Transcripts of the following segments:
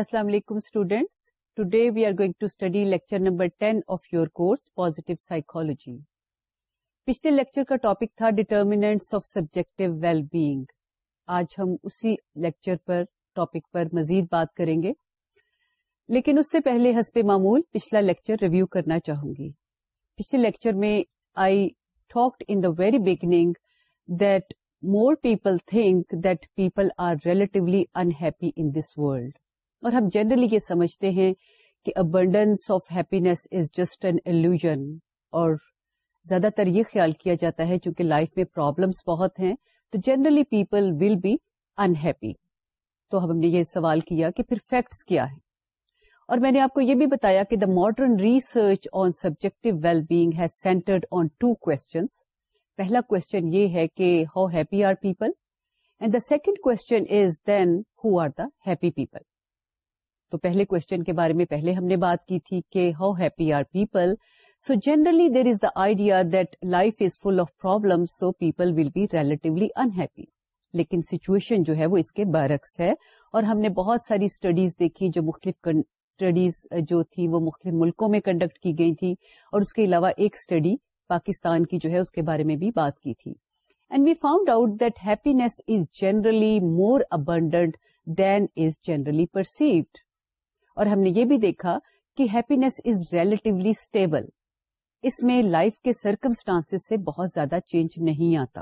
السلام علیکم students today we are going to study lecture number ten of your course positive psychology پچھلے lecture کا topic تھا determinants of subjective well being آج ہم اسی لیکچر پر ٹاپک پر مزید بات کریں گے لیکن اس سے پہلے حسب معمول پچھلا لیکچر ریویو کرنا چاہوں گی پچھلے لیکچر میں I talk in the very beginning that more people think that people are relatively unhappy in this world اور ہم جنرلی یہ سمجھتے ہیں کہ abundance of happiness is just an illusion اور زیادہ تر یہ خیال کیا جاتا ہے چونکہ لائف میں پرابلمس بہت ہیں تو generally people will be unhappy تو ہم نے یہ سوال کیا کہ پھر فیکٹس کیا ہے اور میں نے آپ کو یہ بھی بتایا کہ the modern research on subjective well being has centred on two questions پہلا کوشچن یہ ہے کہ how happy are people and the second question is then who are the happy people تو پہلے کوشچن کے بارے میں پہلے ہم نے بات کی تھی کہ how happy are people so generally there is the idea that life is full of problem so people will be relatively unhappy لیکن سچویشن جو ہے وہ اس کے برعکس ہے اور ہم نے بہت ساری اسٹڈیز دیکھی جو مختلف اسٹڈیز جو تھی وہ مختلف ملکوں میں کنڈکٹ کی گئی تھی اور اس کے علاوہ ایک اسٹڈی پاکستان کی جو ہے اس کے بارے میں بھی بات کی تھی and we found out that happiness is generally more abundant than is generally perceived اور ہم نے یہ بھی دیکھا کہ ہیپینیس از ریلیٹیولی اسٹیبل اس میں لائف کے سرکمسٹانس سے بہت زیادہ چینج نہیں آتا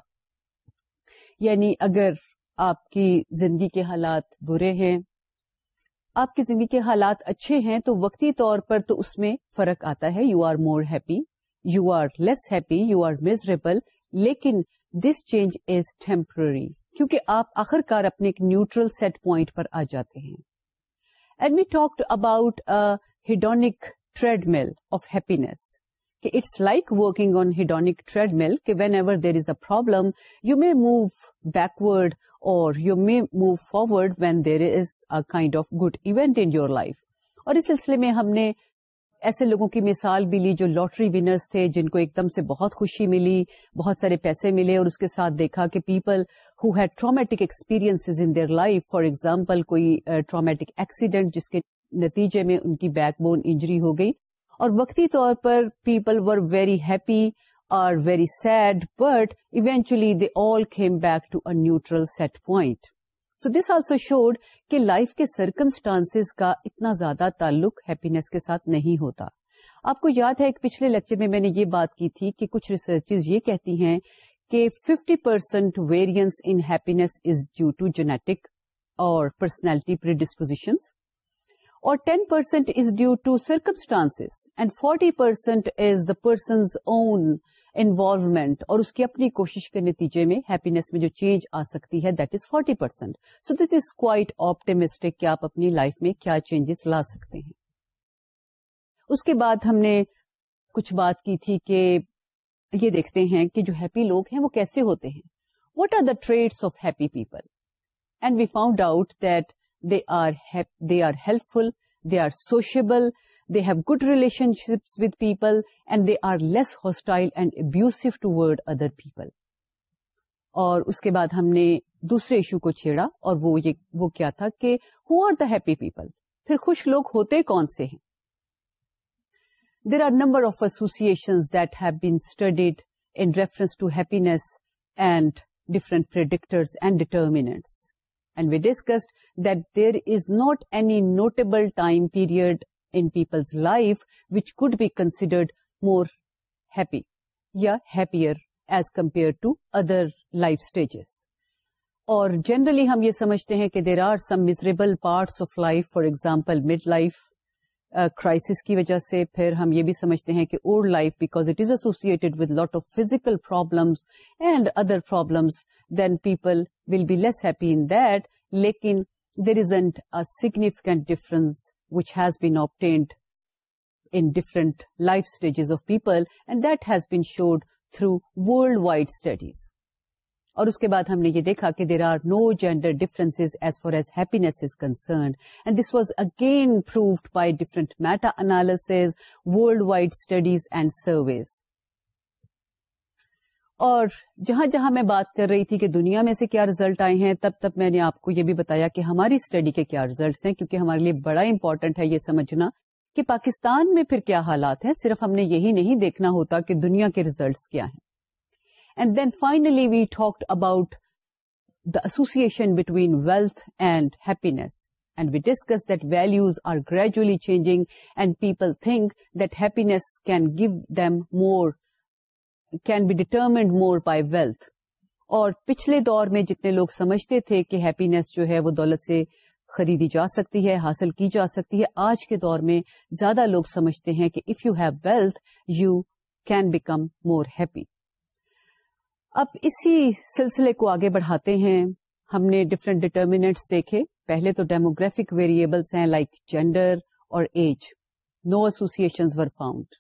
یعنی اگر آپ کی زندگی کے حالات برے ہیں آپ کی زندگی کے حالات اچھے ہیں تو وقتی طور پر تو اس میں فرق آتا ہے you are more happy you are less happy you are miserable لیکن دس چینج از ٹیمپرری کیونکہ آپ آخرکار اپنے ایک نیوٹرل سیٹ پوائنٹ پر آ جاتے ہیں and we talk about hedonic treadmill of happiness کہ it's like working on hedonic treadmill کہ whenever there is a problem you may move backward or you may move forward when there is a kind of good event in you life اور اس سلسلے میں ہم نے ایسے لوگوں کی مثال بھی لی جو لاٹری ونرس تھے جن کو ایک دم سے بہت خوشی ملی بہت سارے پیسے ملے اور اس کے ساتھ دیکھا کہ people who had traumatic experience in their life for example کوئی ٹرامیٹک ایکسیڈنٹ جس کے نتیجے میں ان کی بیک بون انجری ہو گئی اور وقتی طور پر people were very happy are very sad but eventually they all came back to a neutral set point so this also showed کہ لائف کے سرکمسٹانس کا اتنا زیادہ تعلق ہیپینیس کے ساتھ نہیں ہوتا آپ کو یاد ہے ایک پچھلے لیکچر میں میں نے یہ بات کی تھی کہ کچھ ریسرچ یہ کہتی ہیں کہ fifty percent variance in happiness is due to genetic اور پرسنالٹی پر ڈسپوزیشنس اور ten percent is due to circumstances and forty percent is the person's own involvement اور اس کی اپنی کوشش کے نتیجے میں ہیپینےس میں جو چینج آ سکتی ہے that is forty percent so this is quite optimistic کہ آپ اپنی لائف میں کیا چینجز لا سکتے ہیں اس کے بعد ہم نے کچھ بات کی تھی کہ یہ دیکھتے ہیں کہ جو ہیپی لوگ ہیں وہ کیسے ہوتے ہیں what are the traits of happy people and we found out that they are they are helpful they are sociable they have good relation with with people and they are less hostile and toward toward other people اور اس کے بعد ہم نے دوسرے issue کو چھیڑا اور وہ وہ یہ کیا تھا کہ who are the happy people پھر خوش لوگ ہوتے کون سے ہیں there are number of association that have been studied in reference to happiness and we discussed that there is not any notable time period people's life which could be considered more happy یا happier as compare to other life stages اور generally ہم یہ سمجھتے ہیں کہ there are some miserable parts of life for example mid life crisis کی وجہ سے پھر ہم یہ بھی سمجھتے ہیں کہ old life because it is associated with lot of physical problems and other problems then people will be less happy in that لیکن there is ain't a significant difference which has happened in different life stages of people and that has viewed through worldwide studies اور اس کے بعد ہم نے یہ دیکھا کہ there are no gender difference as far as happiness is concerned and this was again proved by different meta analysis worldwide studies and surveys اور جہاں جہاں میں بات کر رہی تھی کہ دنیا میں سے کیا ریزلٹ آئے ہیں تب تب میں نے آپ کو یہ بھی بتایا کہ ہماری اسٹڈی کے کیا ریزلٹس ہیں کیونکہ ہمارے لیے بڑا امپورٹنٹ ہے یہ سمجھنا کہ پاکستان میں پھر کیا حالات ہیں صرف ہم نے یہی نہیں دیکھنا ہوتا کہ دنیا کے ریزلٹس کیا ہیں and then finally we talked about the association between wealth and happiness and we discuss that values are gradually changing and people think that happiness can give them more can be determined more by wealth اور پچھلے دور میں جتنے لوگ سمجھتے تھے کہ happy نیس جو ہے وہ دولت سے خریدی جا سکتی ہے حاصل کی جا سکتی ہے آج کے دور میں زیادہ لوگ سمجھتے ہیں کہ if you have wealth you can become more happy اب اسی سلسلے کو آگے بڑھاتے ہیں ہم نے ڈفرنٹ ڈیٹرمینٹس دیکھے پہلے تو ڈیموگرافک ویریبلس ہیں لائک جینڈر اور age no associations were found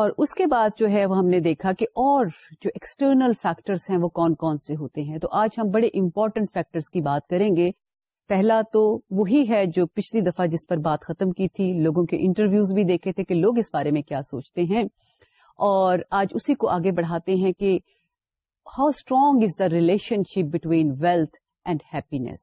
اور اس کے بعد جو ہے وہ ہم نے دیکھا کہ اور جو ایکسٹرنل فیکٹرس ہیں وہ کون کون سے ہوتے ہیں تو آج ہم بڑے امپورٹنٹ فیکٹرس کی بات کریں گے پہلا تو وہی ہے جو پچھلی دفعہ جس پر بات ختم کی تھی لوگوں کے انٹرویوز بھی دیکھے تھے کہ لوگ اس بارے میں کیا سوچتے ہیں اور آج اسی کو آگے بڑھاتے ہیں کہ how strong is the relationship between wealth and happiness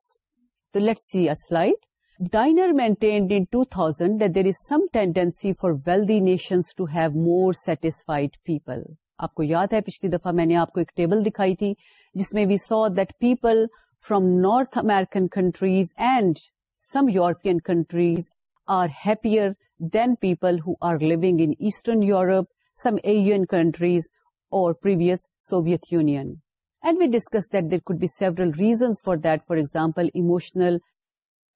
تو let see a slide Diener maintained in 2000 that that there is some for for wealthy nations to have more satisfied people آپ کو یاد ہے پچھلی دفعہ میں نے آپ کو ایک ٹیبل دکھائی تھی جس میں we saw that people from North American countries and some European countries are happier than people who are لوگ in Eastern Europe some Asian countries اور previous Soviet Union and we discuss that there could be several reasons for that for example emotional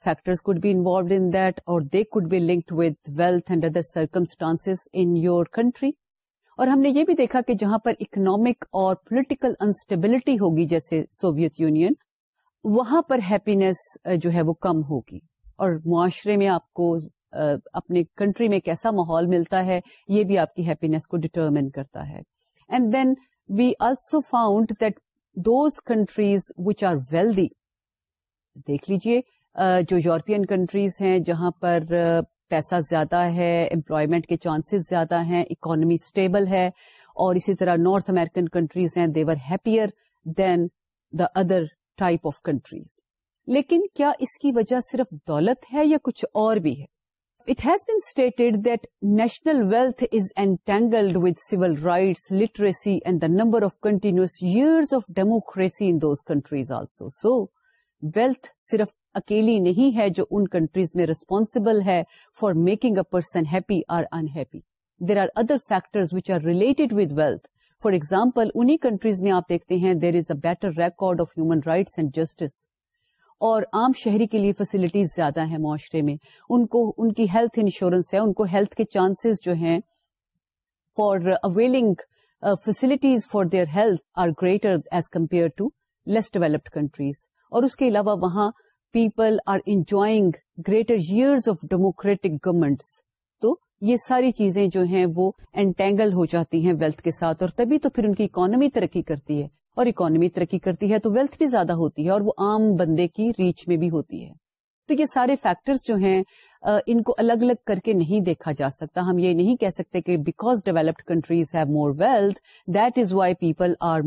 factors could be involved in there they could be linked with wealth and other circumstances in your country اور ہم نے یہ بھی دیکھا کہ جہاں پر economic اور پولیٹیکل انسٹیبلٹی ہوگی جیسے سوویت یونین وہاں پر ہیپینیس جو ہے وہ کم ہوگی اور معاشرے میں آپ کو اپنے کنٹری میں کیسا ماحول ملتا ہے یہ بھی آپ کی ہیپینیس کو ڈٹرمن کرتا ہے and then we also found that those countries which are wealthy دیکھ لیجئے جو یورپین کنٹریز ہیں جہاں پر پیسہ زیادہ ہے امپلائمنٹ کے چانسز زیادہ ہیں اکانمی اسٹیبل ہے اور اسی طرح نارتھ امیرکن کنٹریز ہیں they're happier than the other type of countries لیکن کیا اس کی وجہ صرف دولت ہے یا کچھ اور بھی ہے it has been stated that national wealth is entangled with civil rights literacy and the number of continuous years of democracy in those countries also so wealth صرف اکیلی نہیں ہے جو ان کنٹریز میں ریسپانسبل ہے for making a person happy or unhappy there are other factor which are related with wealth for example انہیں countries میں آپ دیکھتے ہیں there is a better record of human rights and justice اور عام شہری کے لیے فیسلٹیز زیادہ ہیں معاشرے میں ان کو ان کی ہیلتھ انشورنس ہے ان کو ہیلتھ کے چانسز جو ہیں for availing facilities for their health are greater as compare to less developed countries اور اس کے علاوہ وہاں people are enjoying greater years of democratic governments تو یہ ساری چیزیں جو ہیں وہ انٹینگل ہو جاتی ہیں ویلتھ کے ساتھ اور تبھی تو پھر ان کی اکانومی ترقی کرتی ہے اور اکانومی ترقی کرتی ہے تو ویلتھ بھی زیادہ ہوتی ہے اور وہ عام بندے کی ریچ میں بھی ہوتی ہے تو یہ سارے فیکٹرز جو ہیں ان کو الگ الگ کر کے نہیں دیکھا جا سکتا ہم یہ نہیں کہہ سکتے کہ because developed countries have more more wealth that is why people are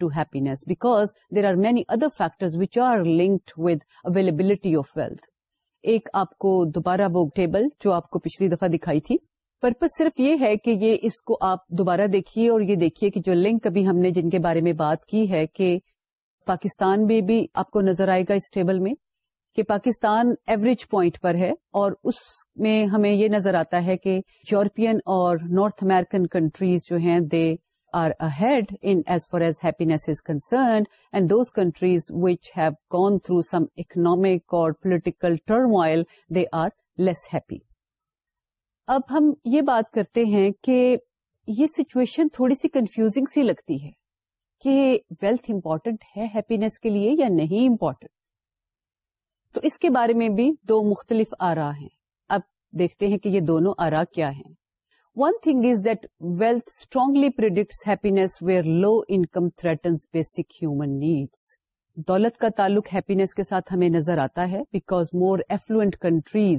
to happiness because there are many other factor which are linked with availability of wealth ایک آپ کو دوبارہ وہ ٹیبل جو آپ کو پچھلی دفعہ دکھائی تھی پرپز صرف یہ ہے کہ یہ اس کو آپ دوبارہ دیکھیے اور یہ دیکھیے کہ جو لنک ابھی ہم نے جن کے بارے میں بات کی ہے کہ پاکستان میں بھی آپ کو نظر آئے گا اس ٹیبل میں کہ پاکستان ایوریج پوائنٹ پر ہے اور اس میں ہمیں یہ نظر آتا ہے کہ یورپین اور نارتھ امیرکن کنٹریز جو ہیں they are ahead in as far as happiness is concern and those countries which have gone through some economic or political turmoil they are less happy اب ہم یہ بات کرتے ہیں کہ یہ سچویشن تھوڑی سی کنفیوزنگ سی لگتی ہے کہ ویلتھ امپورٹنٹ ہے ہیپینیس کے لیے یا نہیں امپورٹنٹ تو اس کے بارے میں بھی دو مختلف آرا ہیں اب دیکھتے ہیں کہ یہ دونوں آرا کیا ہیں one thing is that wealth strongly predicts happiness where low income threatens basic human needs دولت کا تعلق ہیپینےس کے ساتھ ہمیں نظر آتا ہے because more affluent countries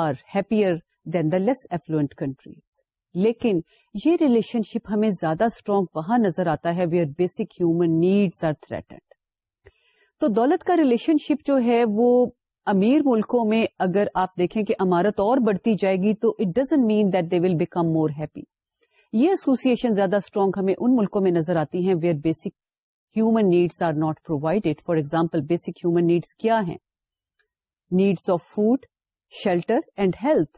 are happier than the less affluent countries لیکن یہ ریلیشن شپ ہمیں زیادہ اسٹرانگ وہاں نظر آتا ہے where basic human needs are threatened تو دولت کا ریلیشن شپ جو ہے وہ امیر ملکوں میں اگر آپ دیکھیں کہ امارت اور بڑھتی جائے گی تو it doesn't mean that they will become more happy یہ ایسوسیشن زیادہ اسٹرانگ ہمیں ان ملکوں میں نظر آتی ہیں where basic human needs are not provided for example basic human needs کیا ہیں needs of food shelter and health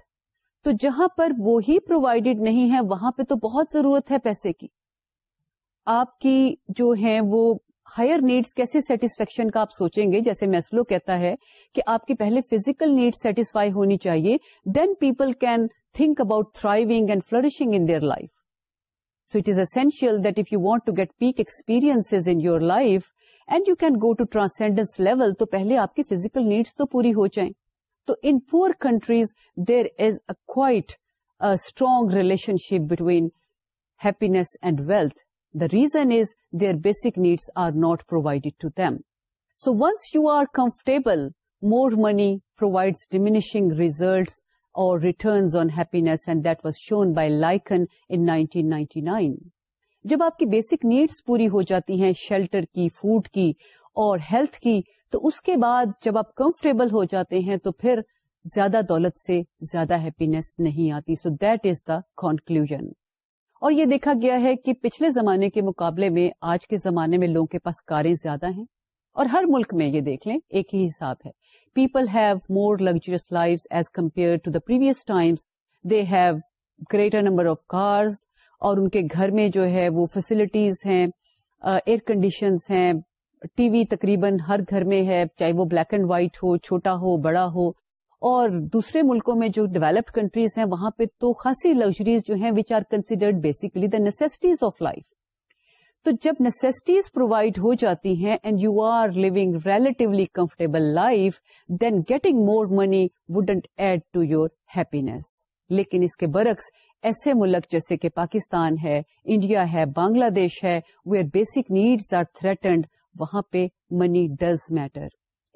تو جہاں پر وہ پرووائڈیڈ نہیں ہے وہاں پہ تو بہت ضرورت ہے پیسے کی آپ کی جو ہے وہ ہائر نیڈس کیسے سیٹسفیکشن کا آپ سوچیں گے جیسے میسلو کہتا ہے کہ آپ کی پہلے فیزیکل نیڈ سیٹسفائی ہونی چاہیے then people can think about thriving and flourishing in their life so it is essential that if you want to get peak experience in your life and you can go to transcendence level تو پہلے آپ کی physical needs تو پوری ہو جائیں تو in poor countries there is a quite strong relationship between happiness and wealth the reason is basic basic needs are provided to to them so once you are more more money diminishing results results or returns on and that was shown by Lycan in 1999 جب آپ کی basic needs پوری ہو جاتی ہیں shelter کی food کی اور ہیلتھ کی تو اس کے بعد جب آپ کمفرٹیبل ہو جاتے ہیں تو پھر زیادہ دولت سے زیادہ ہیپینیس نہیں آتی so that is the conclusion اور یہ دیکھا گیا ہے کہ پچھلے زمانے کے مقابلے میں آج کے زمانے میں لوگوں کے پاس کاریں زیادہ ہیں اور ہر ملک میں یہ دیکھ لیں ایک ہی حساب ہے people have more luxurious life as compare to the previous times they have greater number of cars اور ان کے گھر میں جو ہے وہ فیسلٹیز ہیں ایئر uh, کنڈیشنز ہیں ٹی وی تقریباً ہر گھر میں ہے چاہے وہ بلیک اینڈ وائٹ ہو چھوٹا ہو بڑا ہو اور دوسرے ملکوں میں جو ڈیولپڈ کنٹریز ہیں وہاں پہ تو خاصی لگژریز جو ہیں which are considered basically the necessities of life تو جب نیسٹیز پرووائڈ ہو جاتی ہیں and you are living relatively comfortable life then getting more money wouldn't add to your happiness لیکن اس کے برعکس ایسے ملک جیسے کہ پاکستان ہے انڈیا ہے بنگلہ دیش ہے where basic needs are threatened وہاں پہ منی ڈز میٹر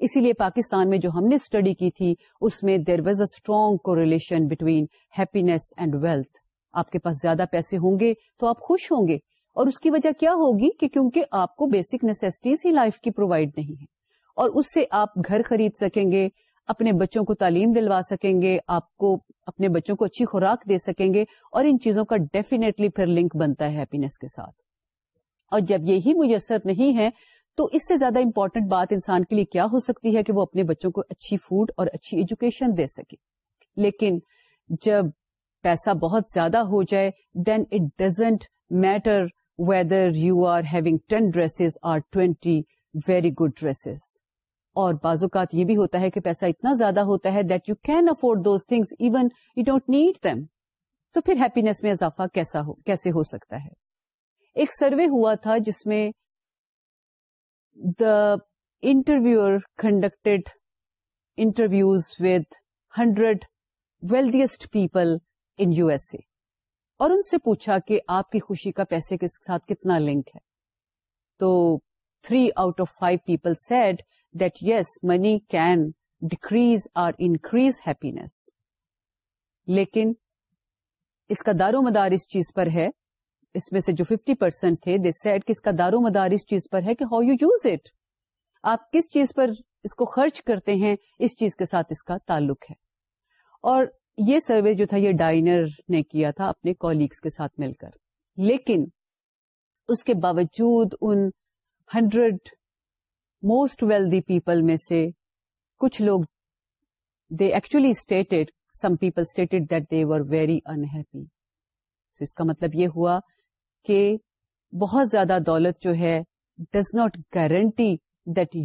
اسی لیے پاکستان میں جو ہم نے اسٹڈی کی تھی اس میں there was a strong correlation between and wealth آپ کے پاس زیادہ پیسے ہوں گے تو آپ خوش ہوں گے اور اس کی وجہ کیا ہوگی کہ کیونکہ آپ کو بیسک نیسٹیز ہی لائف کی پرووائڈ نہیں ہے اور اس سے آپ گھر خرید سکیں گے اپنے بچوں کو تعلیم دلوا سکیں گے آپ کو اپنے بچوں کو اچھی خوراک دے سکیں گے اور ان چیزوں کا ڈیفینیٹلی پھر لنک بنتا ہے ہیپینےس کے ساتھ اور جب یہی میسر نہیں ہے تو اس سے زیادہ امپورٹنٹ بات انسان کے لیے کیا ہو سکتی ہے کہ وہ اپنے بچوں کو اچھی فوڈ اور اچھی ایجوکیشن دے سکے لیکن جب پیسہ بہت زیادہ ہو جائے then it doesn't matter whether you are having ten dresses or twenty very good dresses اور بعض اوقات یہ بھی ہوتا ہے کہ پیسہ اتنا زیادہ ہوتا ہے that you can afford those things even you don't need them تو پھر ہیپینیس میں اضافہ کیسا ہو کیسے ہو سکتا ہے ایک سروے ہوا تھا جس میں the interview conducted interviews with hundred wealthiest people in U S A اور ان سے پوچھا کہ آپ کی خوشی کا پیسے کے ساتھ کتنا لنک ہے تو three out of five people said that yes money can decrease or increase happiness لیکن اس کا دار و مدار اس چیز پر ہے اس میں سے جو 50% پرسینٹ تھے دے سیڈ اس کا دارو مدار اس چیز پر ہے کہ ہاؤ یو یوز اٹ آپ کس چیز پر اس کو خرچ کرتے ہیں اس چیز کے ساتھ اس کا تعلق ہے اور یہ سروے جو تھا یہ ڈائنر نے کیا تھا اپنے کولیگس کے ساتھ مل کر لیکن اس کے باوجود ان hundred most wealthy people میں سے کچھ لوگ they actually stated some people stated that they very unhappy اس کا مطلب یہ ہوا کہ بہت زیادہ دولت جو ہے does not guarantee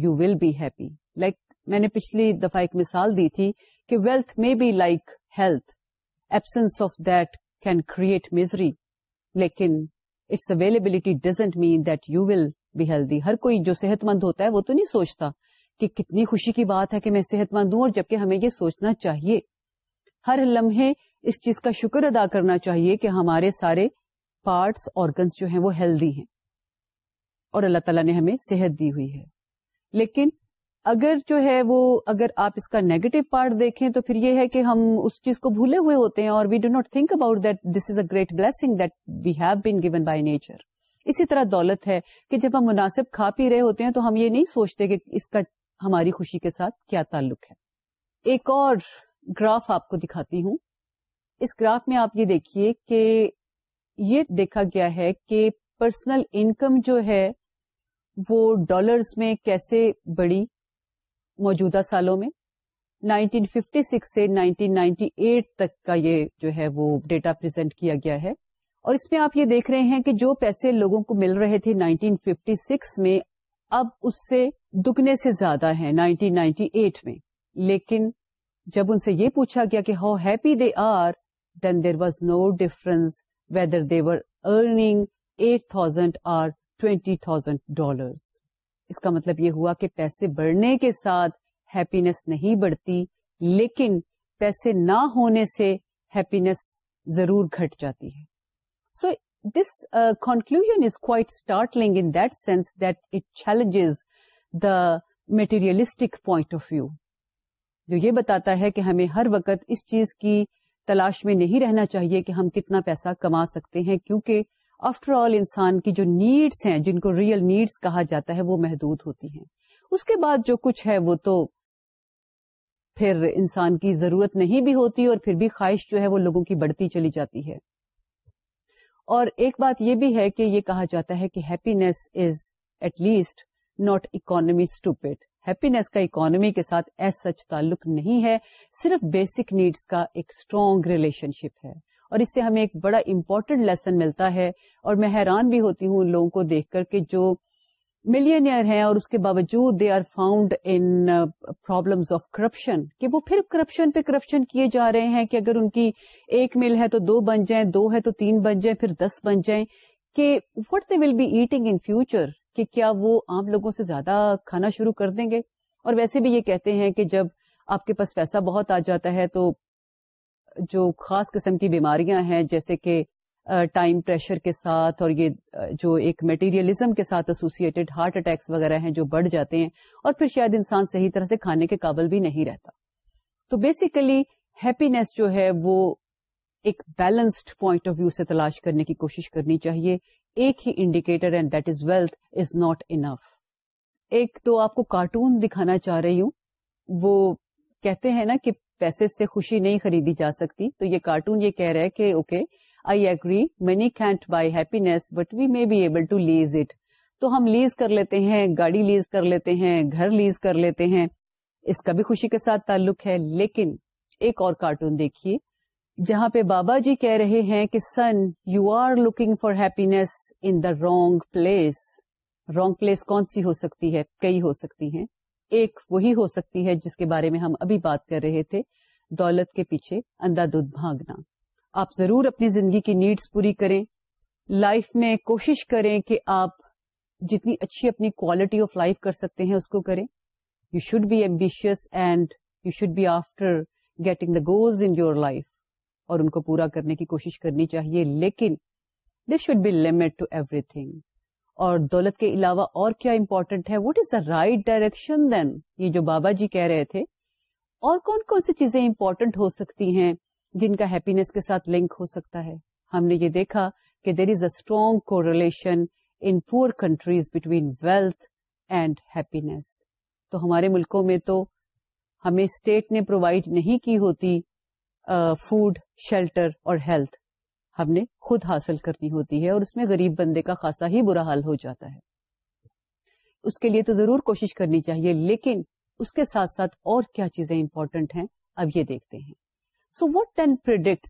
you will be happy like میں نے پچھلی دفعہ ایک مثال دی تھی کہ ویلتھ میں be like health absence of that can create misery لیکن its availability doesn't mean that you will be healthy ہر کوئی جو صحت مند ہوتا ہے وہ تو نہیں سوچتا کہ کتنی خوشی کی بات ہے کہ میں صحت مند ہوں اور جبکہ ہمیں یہ سوچنا چاہیے ہر لمحے اس چیز کا شکر ادا کرنا چاہیے کہ ہمارے سارے پارٹس آرگنس جو ہیں وہ ہیلدی ہیں اور اللہ تعالیٰ نے ہمیں صحت دی ہوئی ہے لیکن اگر جو ہے وہ اگر آپ اس کا نیگیٹو پارٹ دیکھیں تو پھر یہ ہے کہ ہم اس چیز کو بھولے ہوئے ہوتے ہیں اور we we do not think about that that this is a great have been given by nature اسی طرح دولت ہے کہ جب ہم مناسب کھا پی رہے ہوتے ہیں تو ہم یہ نہیں سوچتے کہ اس کا ہماری خوشی کے ساتھ کیا تعلق ہے ایک اور گراف آپ کو دکھاتی ہوں اس گراف میں آپ یہ دیکھیے کہ یہ دیکھا گیا ہے کہ پرسنل انکم جو ہے وہ ڈالرز میں کیسے بڑی موجودہ سالوں میں 1956 سے 1998 تک کا یہ جو ہے وہ ڈیٹا پرزینٹ کیا گیا ہے اور اس میں آپ یہ دیکھ رہے ہیں کہ جو پیسے لوگوں کو مل رہے تھے 1956 میں اب اس سے دگنے سے زیادہ ہیں 1998 میں لیکن جب ان سے یہ پوچھا گیا کہ how happy they are then there was no difference whether they're earning eight thousand or twenty thousand اس کا مطلب یہ ہوا کہ پیسے بڑھنے کے ساتھ ہیپینے بڑھتی لیکن پیسے نہ ہونے سے ہیپینےس ضرور گٹ جاتی ہے سو دس کنکلوژ از کوئی ان دینس that it challenges the materialistic point of view جو یہ بتاتا ہے کہ ہمیں ہر وقت اس چیز کی تلاش میں نہیں رہنا چاہیے کہ ہم کتنا پیسہ کما سکتے ہیں کیونکہ آفٹر آل انسان کی جو نیڈس ہیں جن کو ریئل نیڈس کہا جاتا ہے وہ محدود ہوتی ہیں اس کے بعد جو کچھ ہے وہ تو پھر انسان کی ضرورت نہیں بھی ہوتی اور پھر بھی خواہش جو ہے وہ لوگوں کی بڑھتی چلی جاتی ہے اور ایک بات یہ بھی ہے کہ یہ کہا جاتا ہے کہ happiness is at least not economy top happiness کا اکانومی کے ساتھ ایس تعلق نہیں ہے صرف بیسک نیڈس کا ایک اسٹرانگ ریلیشن شپ ہے اور اس سے ہمیں ایک بڑا امپورٹنٹ لیسن ملتا ہے اور میں حیران بھی ہوتی ہوں ان لوگوں کو دیکھ کر کہ جو ملینئر ہیں اور اس کے باوجود they are found in problems of corruption کہ وہ پھر کرپشن پہ کرپشن کیے جا رہے ہیں کہ اگر ان کی ایک مل ہے تو دو بن جائیں دو ہے تو تین بن جائیں پھر دس بن جائیں کہ what they will be eating in future کہ کیا وہ عام لوگوں سے زیادہ کھانا شروع کر دیں گے اور ویسے بھی یہ کہتے ہیں کہ جب آپ کے پاس پیسہ بہت آ جاتا ہے تو جو خاص قسم کی بیماریاں ہیں جیسے کہ ٹائم پریشر کے ساتھ اور یہ جو ایک میٹیریلزم کے ساتھ ایسوسیٹڈ ہارٹ اٹیکس وغیرہ ہیں جو بڑھ جاتے ہیں اور پھر شاید انسان صحیح طرح سے کھانے کے قابل بھی نہیں رہتا تو بیسیکلی ہیپینیس جو ہے وہ ایک بیلنسڈ پوائنٹ آف ویو سے تلاش کرنے کی کوشش کرنی چاہیے ایک ہی indicator and that is wealth is not enough ایک تو آپ کو کارٹون دکھانا چاہ رہی ہوں وہ کہتے ہیں نا کہ پیسے سے خوشی نہیں خریدی جا سکتی تو یہ کارٹون یہ کہہ رہا ہے کہ okay I agree money can't buy happiness but we may be able to lease it تو ہم لیز کر لیتے ہیں گاڑی لیز کر لیتے ہیں گھر لیز کر لیتے ہیں اس کا بھی خوشی کے ساتھ تعلق ہے لیکن ایک اور کارٹون دیکھیے جہاں پہ بابا جی کہہ رہے ہیں کہ son you are looking for happiness in the wrong place wrong place کون سی ہو سکتی ہے کئی ہو سکتی ہیں ایک وہی ہو سکتی ہے جس کے بارے میں ہم ابھی بات کر رہے تھے دولت کے پیچھے اندھا دودھ بھاگنا آپ ضرور اپنی زندگی کی نیڈس پوری کریں لائف میں کوشش کریں کہ آپ جتنی اچھی اپنی کوالٹی آف لائف کر سکتے ہیں اس کو کریں you should be ambitious and you should be after getting the goals in your life اور ان کو پورا کرنے کی کوشش کرنی چاہیے لیکن this should be limit to every thing اور دولت کے علاوہ اور کیا امپورٹنٹ ہے what is the right direction then یہ جو بابا جی کہہ رہے تھے اور کون کون سی چیزیں امپورٹنٹ ہو سکتی ہیں جن کا ہیپینےس کے ساتھ لنک ہو سکتا ہے ہم نے یہ دیکھا کہ دیر از اے اسٹرانگ کو relation in poor countries between wealth and happiness تو ہمارے ملکوں میں تو ہمیں اسٹیٹ نے پرووائڈ نہیں کی ہوتی فوڈ شیلٹر اور ہیلتھ ہم نے خود حاصل کرنی ہوتی ہے اور اس میں غریب بندے کا خاصا ہی برا حال ہو جاتا ہے اس کے لیے تو ضرور کوشش کرنی چاہیے لیکن اس کے ساتھ ساتھ اور کیا چیزیں امپورٹنٹ ہیں اب یہ دیکھتے ہیں سو وٹ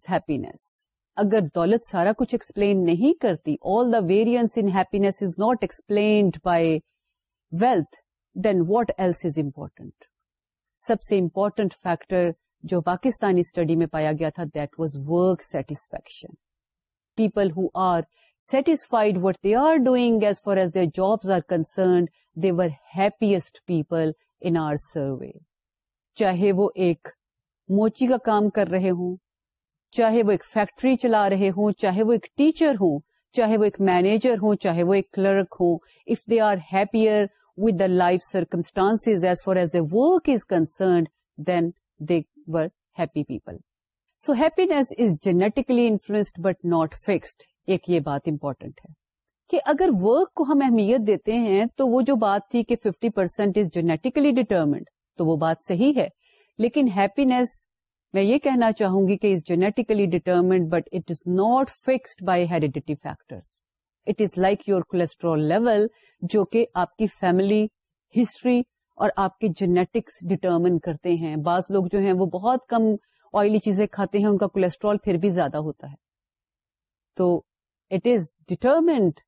ہیپینیس اگر دولت سارا کچھ ایکسپلین نہیں کرتی all the variance in is not explained by wealth then what else is important سب سے امپورٹنٹ فیکٹر جو پاکستانی اسٹڈی میں پایا گیا تھا that was work satisfaction people who are satisfied what they are doing as far جوپیسٹ people چاہے وہ ایک موچی کا کام کر رہے ہوں چاہے وہ ایک فیکٹری چلا رہے ہوں چاہے وہ ایک ٹیچر ہوں چاہے وہ ایک مینیجر ہوں چاہے وہ ایک کلرک ہوں if they are happier with the life circumstances as far as the work is concerned then they were happy people so happiness is genetically influence but not fixed ایک یہ بات امپورٹنٹ ہے کہ اگر ورک کو ہم اہمیت دیتے ہیں تو وہ جو بات تھی کہ fifty percent is genetically determined تو وہ بات صحیح ہے لیکن ہیپینیس میں یہ کہنا چاہوں گی کہ is genetically determined but it is not fixed by heredity factor it is like your cholesterol level جو کہ آپ کی فیملی ہسٹری اور آپ کے جینیٹکس ڈیٹرمن کرتے ہیں بعض لوگ جو ہیں وہ بہت کم آئلی چیزیں کھاتے ہیں ان کا کولیسٹرول پھر بھی زیادہ ہوتا ہے تو it is determined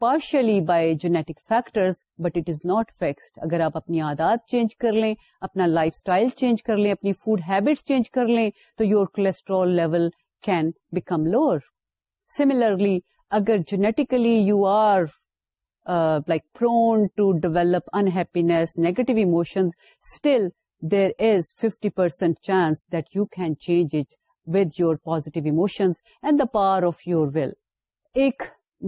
partially by genetic factor but it is not fixed اگر آپ اپنی عادات چینج کر لیں اپنا لائف اسٹائل چینج کر لیں اپنی فوڈ ہیبٹ چینج کر لیں تو your cholesterol level can become lower similarly اگر genetically you are like prone to develop unhappiness negative emotion still there is fifty percent chance that you can change it with your positive emotions and the power of your will ایک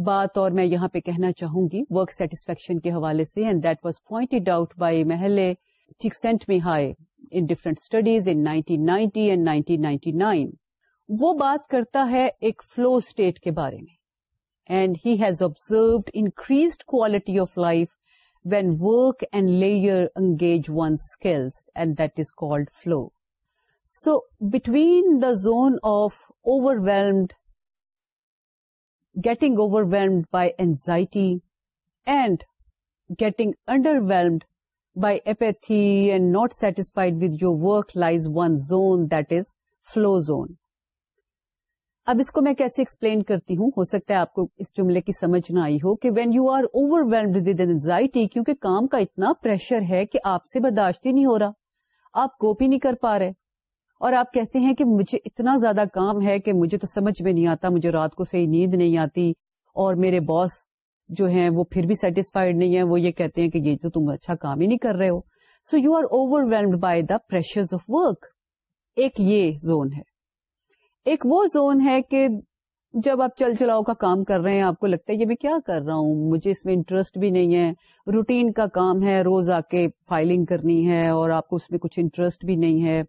بات اور میں یہاں پہ کہنا چاہوں گی work satisfaction کے حوالے سے high different studies in nineteen ninety and nineteen ninety nine وہ بات کرتا ہے ایک فلو اسٹیٹ کے بارے میں and he has observed increased quality of life when work and leisure engage one's skills, and that is called flow. So between the zone of overwhelmed, getting overwhelmed by anxiety and getting underwhelmed by apathy and not satisfied with your work lies one zone, that is flow zone. اب اس کو میں کیسے explain کرتی ہوں ہو سکتا ہے آپ کو اس جملے کی سمجھ نہ آئی ہو کہ when you are overwhelmed with anxiety کیونکہ کام کا اتنا پریشر ہے کہ آپ سے برداشت ہی نہیں ہو رہا آپ کوپ ہی نہیں کر پا رہے اور آپ کہتے ہیں کہ مجھے اتنا زیادہ کام ہے کہ مجھے تو سمجھ میں نہیں آتا مجھے رات کو صحیح نیند نہیں آتی اور میرے باس جو ہیں وہ پھر بھی سیٹسفائڈ نہیں ہے وہ یہ کہتے ہیں کہ یہ تو تم اچھا کام ہی نہیں کر رہے ہو so you are overwhelmed by the pressure of work ایک یہ زون ہے ایک وہ زون ہے کہ جب آپ چل چلاؤ کا کام کر رہے ہیں آپ کو لگتا ہے یہ میں کیا کر رہا ہوں مجھے اس میں انٹرسٹ بھی نہیں ہے روٹین کا کام ہے روز آ کے فائلنگ کرنی ہے اور آپ کو اس میں کچھ انٹرسٹ بھی نہیں ہے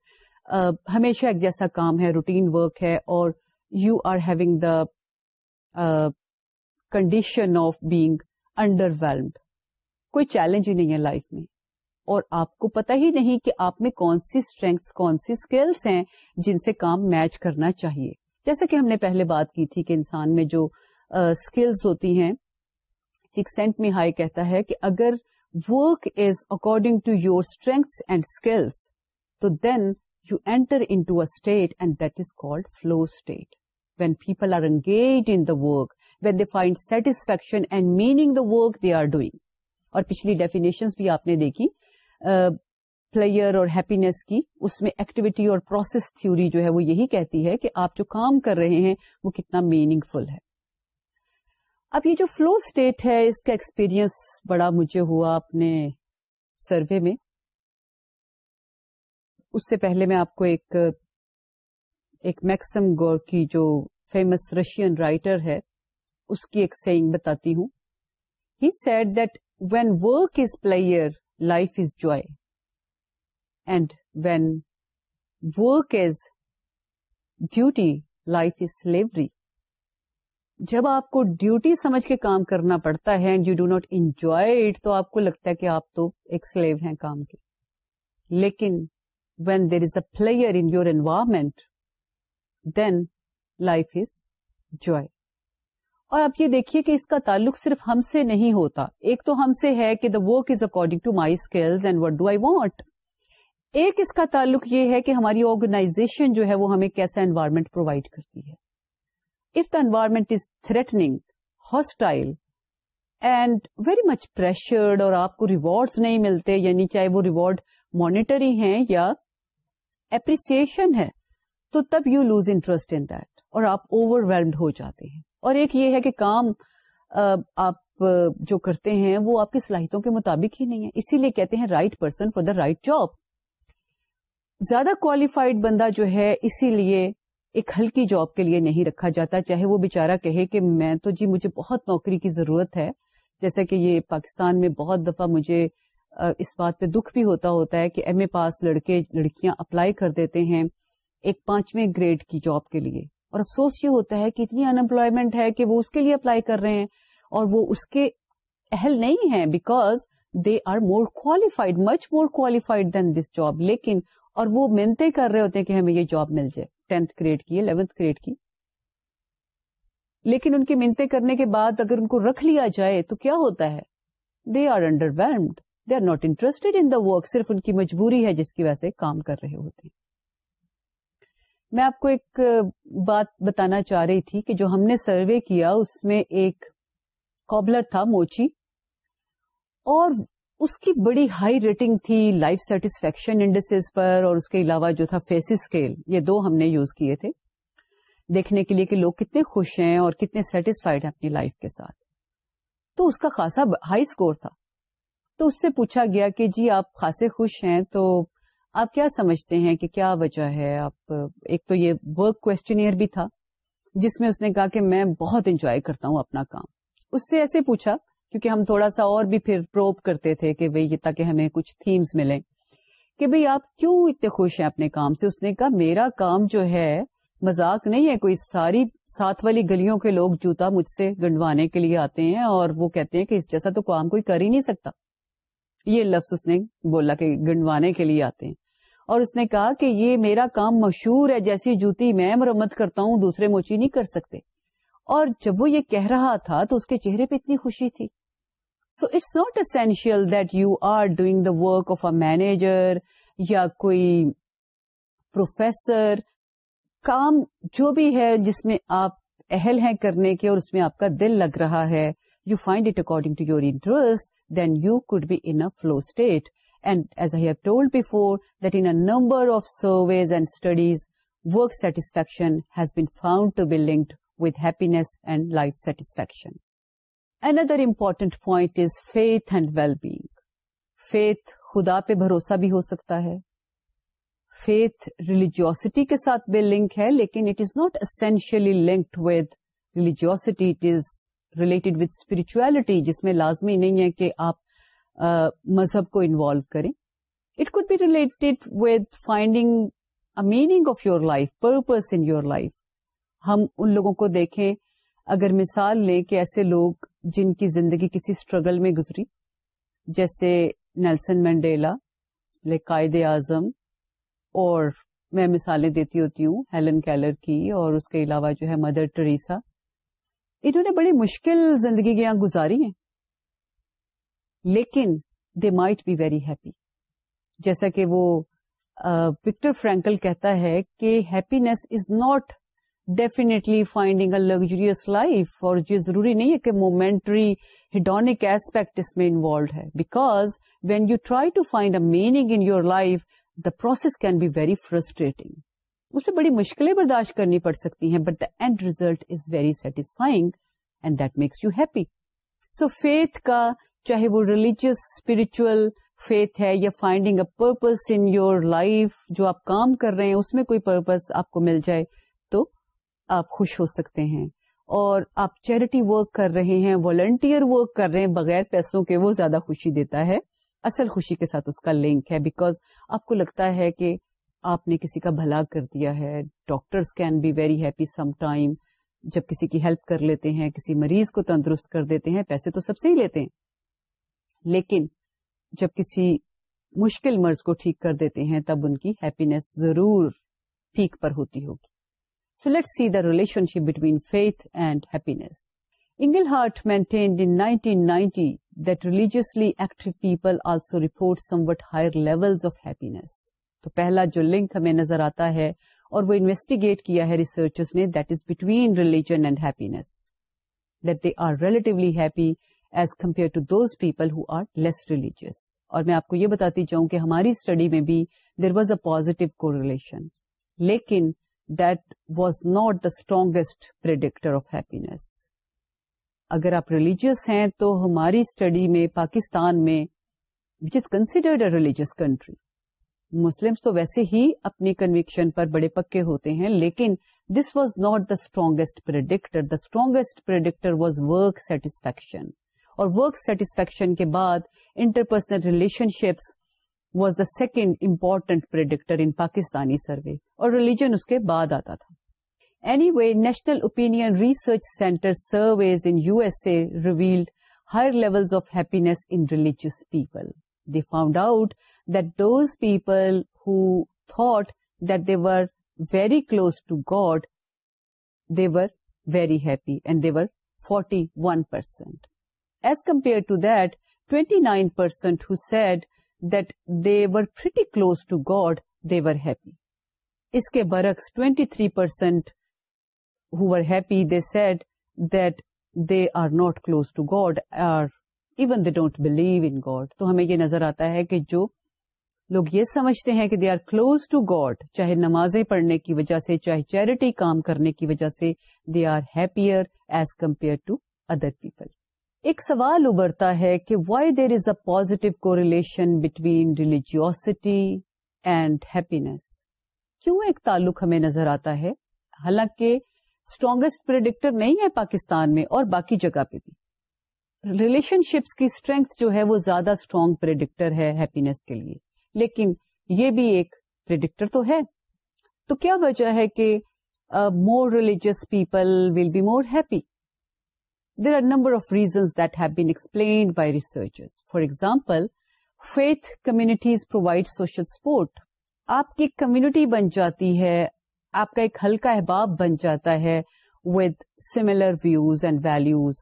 ہمیشہ ایک جیسا کام ہے روٹین ورک ہے اور you are having the condition of being underwhelmed کوئی چیلنج ہی نہیں ہے لائف میں اور آپ کو پتا ہی نہیں کہ آپ میں کون سی اسٹرینگس کون سی اسکلس ہیں جن سے کام میچ کرنا چاہیے جیسا کہ ہم نے پہلے بات کی تھی کہ انسان میں جو اسکلس ہوتی ہیں سکسینٹ میں ہائی کہتا ہے کہ اگر work is according to your strengths and skills تو then you enter into state and that is called flow state when people are engage in the work when they find satisfaction and meaning the work they are doing اور پچھلی definition بھی آپ نے دیکھی pleasure اور happiness کی اس میں ایکٹیویٹی اور پروسیس تھیوری جو ہے وہ یہی کہتی ہے کہ آپ جو کام کر رہے ہیں وہ کتنا میننگ فل ہے اب یہ جو فلو اسٹیٹ ہے اس کا ایکسپیرئنس بڑا مجھے ہوا اپنے سروے میں اس سے پہلے میں آپ کو ایک میکسم گور کی جو فیمس رشین رائٹر ہے اس کی ایک سیئنگ بتاتی ہوں he said that when work is pleasure life is joy and when work is duty life is slavery جب آپ کو ڈیوٹی سمجھ کے کام کرنا پڑتا ہے and you do not enjoy it تو آپ کو لگتا ہے کہ آپ تو ایک سلیو ہیں کام کے لیکن when there is a pleasure in your environment then life is joy اور آپ یہ دیکھیے کہ اس کا تعلق صرف ہم سے نہیں ہوتا ایک تو ہم سے ہے کہ the work is according to my skills and what do I want ایک اس کا تعلق یہ ہے کہ ہماری آرگنائزیشن جو ہے وہ ہمیں کیسا انوائرمنٹ پرووائڈ کرتی ہے if the environment is threatening hostile and very much pressured اور آپ کو ریوارڈ نہیں ملتے یعنی چاہے وہ ریوارڈ مانیٹری ہیں یا اپریسیشن ہے تو تب you lose interest in that اور آپ اوور ویلڈ ہو جاتے ہیں اور ایک یہ ہے کہ کام آپ جو کرتے ہیں وہ آپ کی صلاحیتوں کے مطابق ہی نہیں ہے اسی لیے کہتے ہیں right person for the right job زیادہ کوالیفائڈ بندہ جو ہے اسی لیے ایک ہلکی جاب کے لیے نہیں رکھا جاتا چاہے وہ بیچارہ کہے کہ میں تو جی مجھے بہت نوکری کی ضرورت ہے جیسا کہ یہ پاکستان میں بہت دفعہ مجھے اس بات پہ دکھ بھی ہوتا ہوتا ہے کہ ایم اے پاس لڑکے لڑکیاں اپلائی کر دیتے ہیں ایک پانچویں گریڈ کی جاب کے لیے اور افسوس یہ ہوتا ہے کہ اتنی انمپلائمنٹ ہے کہ وہ اس کے لیے اپلائی کر رہے ہیں اور وہ اس کے اہل نہیں ہے because they are more qualified much more qualified than this job لیکن اور وہ محنتیں کر رہے ہوتے ہیں کہ ہمیں یہ جاب مل جائے ٹینتھ گریڈ کی الیونتھ گریڈ کی لیکن ان کی محنتیں کرنے کے بعد اگر ان کو رکھ لیا جائے تو کیا ہوتا ہے they are underwhelmed they are not interest in the work صرف ان کی مجبوری ہے جس کی وجہ سے کام کر رہے ہوتے ہیں میں آپ کو ایک بات بتانا چاہ رہی تھی کہ جو ہم نے سروے کیا اس میں ایک کوبلر تھا موچی اور اس کی بڑی ہائی ریٹنگ تھی لائف سیٹسفیکشن انڈیسز پر اور اس کے علاوہ جو تھا فیس اسکیل یہ دو ہم نے یوز کیے تھے دیکھنے کے لیے کہ لوگ کتنے خوش ہیں اور کتنے سیٹسفائیڈ ہیں اپنی لائف کے ساتھ تو اس کا خاصا ہائی اسکور تھا تو اس سے پوچھا گیا کہ جی آپ خاصے خوش ہیں تو آپ کیا سمجھتے ہیں کہ کیا وجہ ہے آپ ایک تو یہ ورک کوشچنئر بھی تھا جس میں اس نے کہا کہ میں بہت انجوائے کرتا ہوں اپنا کام اس سے ایسے پوچھا کیونکہ ہم تھوڑا سا اور بھی پھر پروپ کرتے تھے کہ بھائی یہ تاکہ ہمیں کچھ تھیمس ملیں کہ بھئی آپ کیوں اتنے خوش ہیں اپنے کام سے اس نے کہا میرا کام جو ہے مذاق نہیں ہے کوئی ساری ساتھ والی گلیوں کے لوگ جوتا مجھ سے گنڈوانے کے لیے آتے ہیں اور وہ کہتے ہیں کہ اس جیسا تو کام کوئی کر ہی نہیں سکتا یہ لفظ اس نے بولا کہ گنڈوانے کے لیے آتے ہیں اور اس نے کہا کہ یہ میرا کام مشہور ہے جیسی جوتی میں مرمت کرتا ہوں دوسرے موچی نہیں کر سکتے اور جب وہ یہ کہہ رہا تھا تو اس کے چہرے پہ اتنی خوشی تھی so it's not essential that you are doing the work of a manager یا کوئی پروفیسر کام جو بھی ہے جس میں آپ اہل ہیں کرنے کے اور اس میں آپ کا دل لگ رہا ہے you find it according to your interest then you could be in flow state number of surveys and studies work satisfaction another important point is faith and well being faith خدا پہ بھروسہ بھی ہو سکتا ہے فیتھ ریلیجیوسٹی کے ساتھ بھی link ہے لیکن it is not essentially linked with religiosity related with spirituality جس میں لازمی نہیں ہے کہ آپ مذہب کو انوالو کریں it could be related with finding meaning of your life purpose in your life ہم ان لوگوں کو دیکھیں اگر مثال لیں کہ ایسے لوگ جن کی زندگی کسی اسٹرگل میں گزری جیسے نیلسن مینڈیلا قائد اعظم اور میں مثالیں دیتی ہوتی ہوں ہیلن کیلر کی اور اس کے علاوہ جو ہے مدر ٹریسا انہوں نے بڑی مشکل زندگی گزاری ہیں لیکن they might be very happy جیسا کہ وہ وکٹر فرینکل کہتا ہے کہ happiness is not definitely finding a luxurious life اور یہ ضروری نہیں ہے کہ مومینٹری ہڈونک ایسپیکٹ اس میں انوالوڈ ہے because when you try to find a meaning in your life the process can be very frustrating اسے بڑی مشکلیں برداشت کرنی پڑ سکتی ہیں but the end result is very satisfying and that makes you happy so faith کا چاہے وہ ریلیجیس اسپرچل فیتھ ہے یا finding a purpose in your life جو آپ کام کر رہے ہیں اس میں کوئی پرپز آپ کو مل جائے تو آپ خوش ہو سکتے ہیں اور آپ چیریٹی ورک کر رہے ہیں والنٹیئر ورک کر رہے ہیں بغیر پیسوں کے وہ زیادہ خوشی دیتا ہے اصل خوشی کے ساتھ اس کا لنک ہے بیکاز آپ کو لگتا ہے کہ آپ نے کسی کا بھلا کر دیا ہے doctors can be very happy some time جب کسی کی ہیلپ کر لیتے ہیں کسی مریض کو تندرست کر دیتے ہیں پیسے تو سب سے ہی لیتے ہیں لیکن جب کسی مشکل مرض کو ٹھیک کر دیتے ہیں تب ان کی ضرور پر ہوتی ہوگی so let see the relationship between faith and happiness Inglehart maintained nineteen ninety that religiously active people also report somewhat higher level of happiness تو پہلا جو لنک ہمیں نظر آتا ہے اور وہ انویسٹیگیٹ کیا ہے ریسرچ نے that is between religion and that they are relatively happy as compare to those people who are less religious اور میں آپ کو یہ بتاتی چاہوں کہ ہماری اسٹڈی میں بھی there was a positive relation لیکن that was not the strongest predictor of happiness اگر آپ ریلیجیس ہیں تو ہماری اسٹڈی میں پاکستان میں which is considered a religious country مسلم تو ویسے ہی اپنی کنوکشن پر بڑے پکے ہوتے ہیں لیکن this was not the strongest predictor the strongest predictor was work satisfaction اور ورک سیٹسفیکشن کے بعد interpersonal relationship was the second important predictor in Pakistani survey اور ریلیجن اس کے بعد آتا تھا anyway national opinion research centre surveys in U S A revealed higher level of happiness in religious people they found out that those people who thought that were very close to God were very happy and were forty one percent as compare to that twenty nine percent had that they were pretty close to God they were happy اس کے برعکس twenty three percent happy they said that they are not close to God or even they don't believe in God تو ہمیں یہ نظر آتا ہے کہ جو لوگ یہ سمجھتے ہیں کہ they are close to God چاہے نمازیں پڑھنے کی وجہ سے چاہے چیریٹی کام کرنے کی وجہ سے they are happier as compare to other people ایک سوال ابھرتا ہے کہ why there is a positive correlation between religiosity and happiness کیوں ایک تعلق ہمیں نظر آتا ہے حالانکہ اسٹرانگیسٹ پرڈکٹر نہیں ہے پاکستان میں اور باقی جگہ پہ بھی ریلیشن شپس کی اسٹرینتھ جو ہے وہ زیادہ اسٹرانگ پرڈکٹر ہے ہیپینس کے لیے لیکن یہ بھی ایک پرڈکٹر تو ہے تو کیا وجہ ہے کہ more religious people will be more happy there are number of reasons that have been explained by researches for example faith communities provide social support آپ کی کمیونٹی بن جاتی ہے آپ کا ایک ہلکا احباب بن جاتا ہے with similar views and values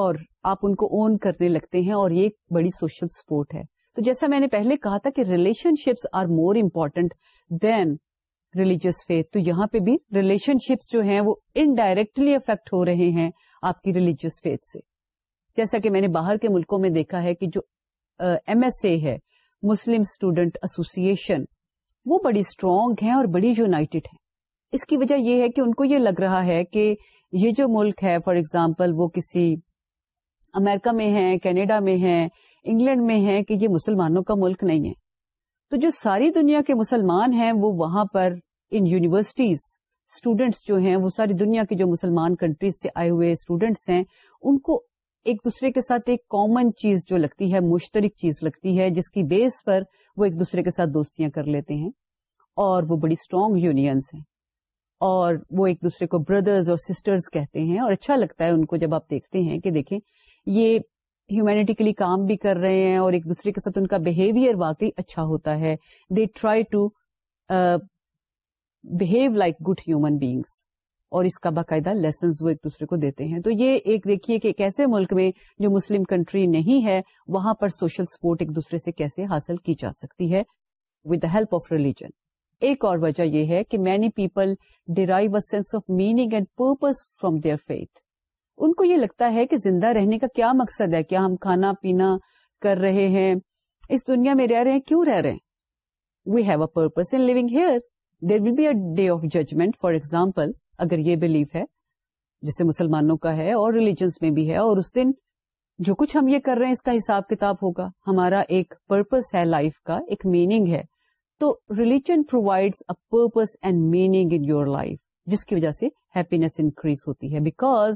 اور آپ ان کو اون کرنے لگتے ہیں اور یہ ایک بڑی سوشل سپورٹ ہے تو جیسا میں نے پہلے کہا تھا کہ relationships are more important than religious faith تو یہاں پہ بھی ریلیشن شپس جو ہیں وہ انڈائریکٹلی افیکٹ ہو رہے ہیں آپ کی ریلیجیس فیتھ سے جیسا کہ میں نے باہر کے ملکوں میں دیکھا ہے کہ جو ایم ایس اے ہے مسلم اسٹوڈینٹ ایسوسی ایشن وہ بڑی اسٹرانگ ہے اور بڑی یوناٹیڈ ہے اس کی وجہ یہ ہے کہ ان کو یہ لگ رہا ہے کہ یہ جو ملک ہے فار ایگزامپل وہ کسی امریکہ میں ہے کینیڈا میں ہے انگلینڈ میں ہے کہ یہ مسلمانوں کا ملک نہیں ہے تو جو ساری دنیا کے مسلمان ہیں وہ وہاں پر ان یونیورسٹیز اسٹوڈینٹس جو ہیں وہ ساری دنیا کے جو مسلمان کنٹریز سے آئے ہوئے اسٹوڈینٹس ہیں ان کو ایک دوسرے کے ساتھ ایک کامن چیز جو لگتی ہے مشترک چیز لگتی ہے جس کی بیس پر وہ ایک دوسرے کے ساتھ دوستیاں کر لیتے ہیں اور وہ بڑی اسٹرانگ یونینس ہیں اور وہ ایک دوسرے کو بردرز اور سسٹرز کہتے ہیں اور اچھا لگتا ہے ان کو جب آپ دیکھتے ہیں کہ دیکھیں یہ ہیومینٹی کے لیے کام بھی کر رہے ہیں اور ایک دوسرے کے ساتھ ان کا بہیویئر واقعی اچھا ہوتا ہے they try to behave like good human beings اور اس کا باقاعدہ لیسنز وہ ایک دوسرے کو دیتے ہیں تو یہ ایک دیکھیے کہ ایک ایسے ملک میں جو مسلم کنٹری نہیں ہے وہاں پر سوشل سپورٹ ایک دوسرے سے کیسے حاصل کی جا سکتی ہے with the help of religion ایک اور وجہ یہ ہے کہ many people derive sense of meaning and purpose from their faith ان کو یہ لگتا ہے کہ زندہ رہنے کا کیا مقصد ہے کیا ہم کھانا پینا کر رہے ہیں اس دنیا میں رہ رہے ہیں کیوں رہ رہے ہیں we have a purpose in living here there will be a day of judgment for example اگر یہ بلیو ہے جسے مسلمانوں کا ہے اور ریلیجنس میں بھی ہے اور اس دن جو کچھ ہم یہ کر رہے ہیں اس کا حساب کتاب ہوگا ہمارا ایک پرپز ہے لائف کا ایک میننگ ہے تو religion provides a purpose and meaning in your life جس کی وجہ سے ہیپینیس انکریز ہوتی ہے بیکاز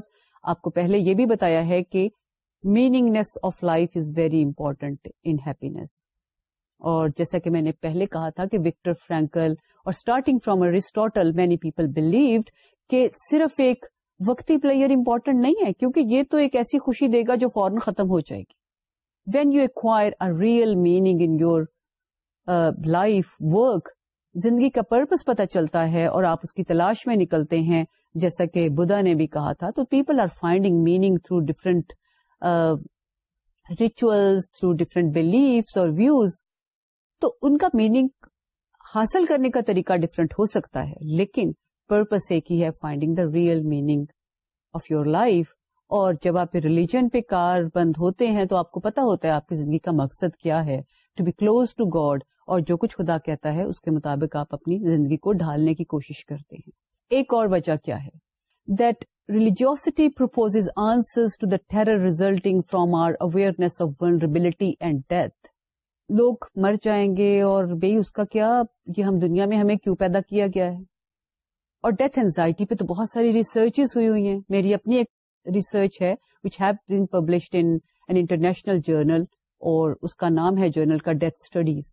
آپ کو پہلے یہ بھی بتایا ہے کہ meaningfulness of life is very important in happiness اور جیسا کہ میں نے پہلے کہا تھا کہ وکٹر فرینکل اور starting from Aristotle many people believed کہ صرف ایک وقتی پلیئر امپورٹنٹ نہیں ہے کیونکہ یہ تو ایک ایسی خوشی دے گا جو فورن ختم ہو جائے گی when you acquire a real meaning in your life work زندگی کا پرپز پتہ چلتا ہے اور آپ اس کی تلاش میں نکلتے ہیں جیسا کہ بدھا نے بھی کہا تھا تو people are finding meaning through different rituals through different beliefs اور ویوز تو ان کا میننگ حاصل کرنے کا طریقہ ڈفرینٹ ہو سکتا ہے لیکن پرپز ایک ہی ہے finding the real meaning of your life اور جب آپ ریلیجن پہ کار بند ہوتے ہیں تو آپ کو پتا ہوتا ہے آپ کی زندگی کا مقصد کیا ہے to be close to God اور جو کچھ خدا کہتا ہے اس کے مطابق آپ اپنی زندگی کو ڈھالنے کی کوشش کرتے ہیں ایک اور وجہ کیا ہے that religiosity propose answer terror resulting from our awareness of vulnerability and death لوگ مر جائیں گے اور بھائی اس کا کیا یہ ہم دنیا میں ہمیں کیوں پیدا کیا گیا ہے اور ڈیتھ اینزائٹی پہ تو بہت ساری ریسرچ ہوئی ہوئی ہیں میری اپنی ایک ریسرچ ہے which have been published in an international journal اور اس کا نام ہے جرنل کا ڈیتھ اسٹڈیز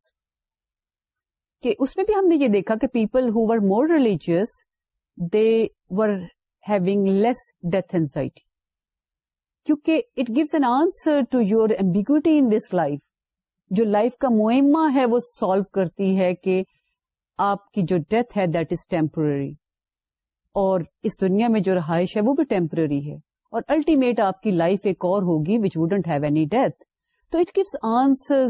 کہ اس میں بھی ہم نے یہ دیکھا کہ people who were more religious they were having less death anxiety کیونکہ it gives an answer to your ambiguity in this life جو لائف کا معمہ ہے وہ سالو کرتی ہے کہ آپ کی جو ڈیتھ ہے دیٹ از ٹیمپرری اور اس دنیا میں جو رہائش ہے وہ بھی ٹیمپرری ہے اور الٹیمیٹ آپ کی لائف ایک اور ہوگی which wouldn't have any death تو اٹ اٹس آنسر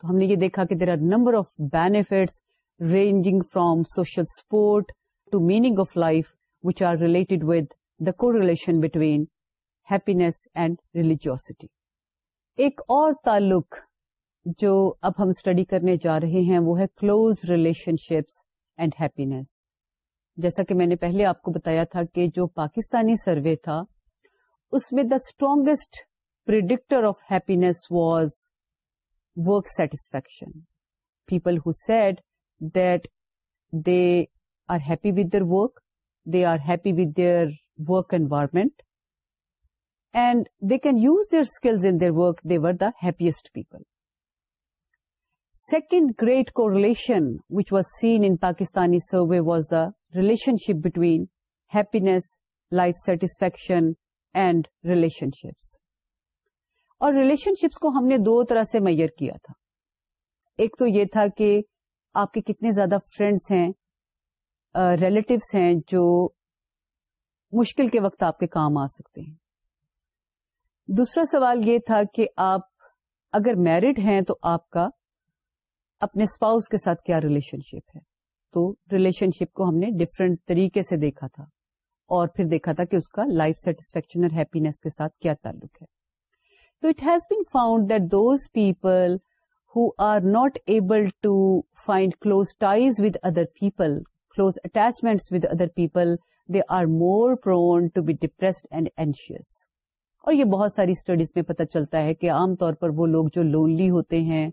تو ہم نے یہ دیکھا کہ there are number of benefits ranging from social support to meaning of life which are related with the correlation between happiness and religiosity ایک اور تعلق جو اب ہم اسٹڈی کرنے جا رہے ہیں وہ ہے close relationships and happiness جیسا کہ میں نے پہلے آپ کو بتایا تھا کہ جو پاکستانی سروے تھا اس میں the strongest predictor of happiness was work satisfaction people who said that they are happy with their work they are happy with their work environment and they can use their skills in their work they were happiest people second great correlation ship between happiness life satisfaction and relationships اور relationships کو ہم نے دو طرح سے mayor کیا تھا ایک تو یہ تھا کہ آپ کے کتنے زیادہ فرینڈس ہیں ریلیٹوس ہیں جو مشکل کے وقت آپ کے کام آ سکتے ہیں دوسرا سوال یہ تھا کہ آپ اگر میرڈ ہیں تو آپ کا اپنے اسپاؤس کے ساتھ کیا ریلیشن شپ ہے تو ریلیشن شپ کو ہم نے ڈفرینٹ طریقے سے دیکھا تھا اور پھر دیکھا تھا کہ اس کا لائف سیٹسفیکشن اور ہیپینےس کے ساتھ کیا تعلق ہے تو it has been found that those people are not able to find close ties with other people close attachment with other people they are more prone to be depressed and anxious اور یہ بہت ساری studies میں پتہ چلتا ہے کہ عام طور پر وہ لوگ جو لونلی ہوتے ہیں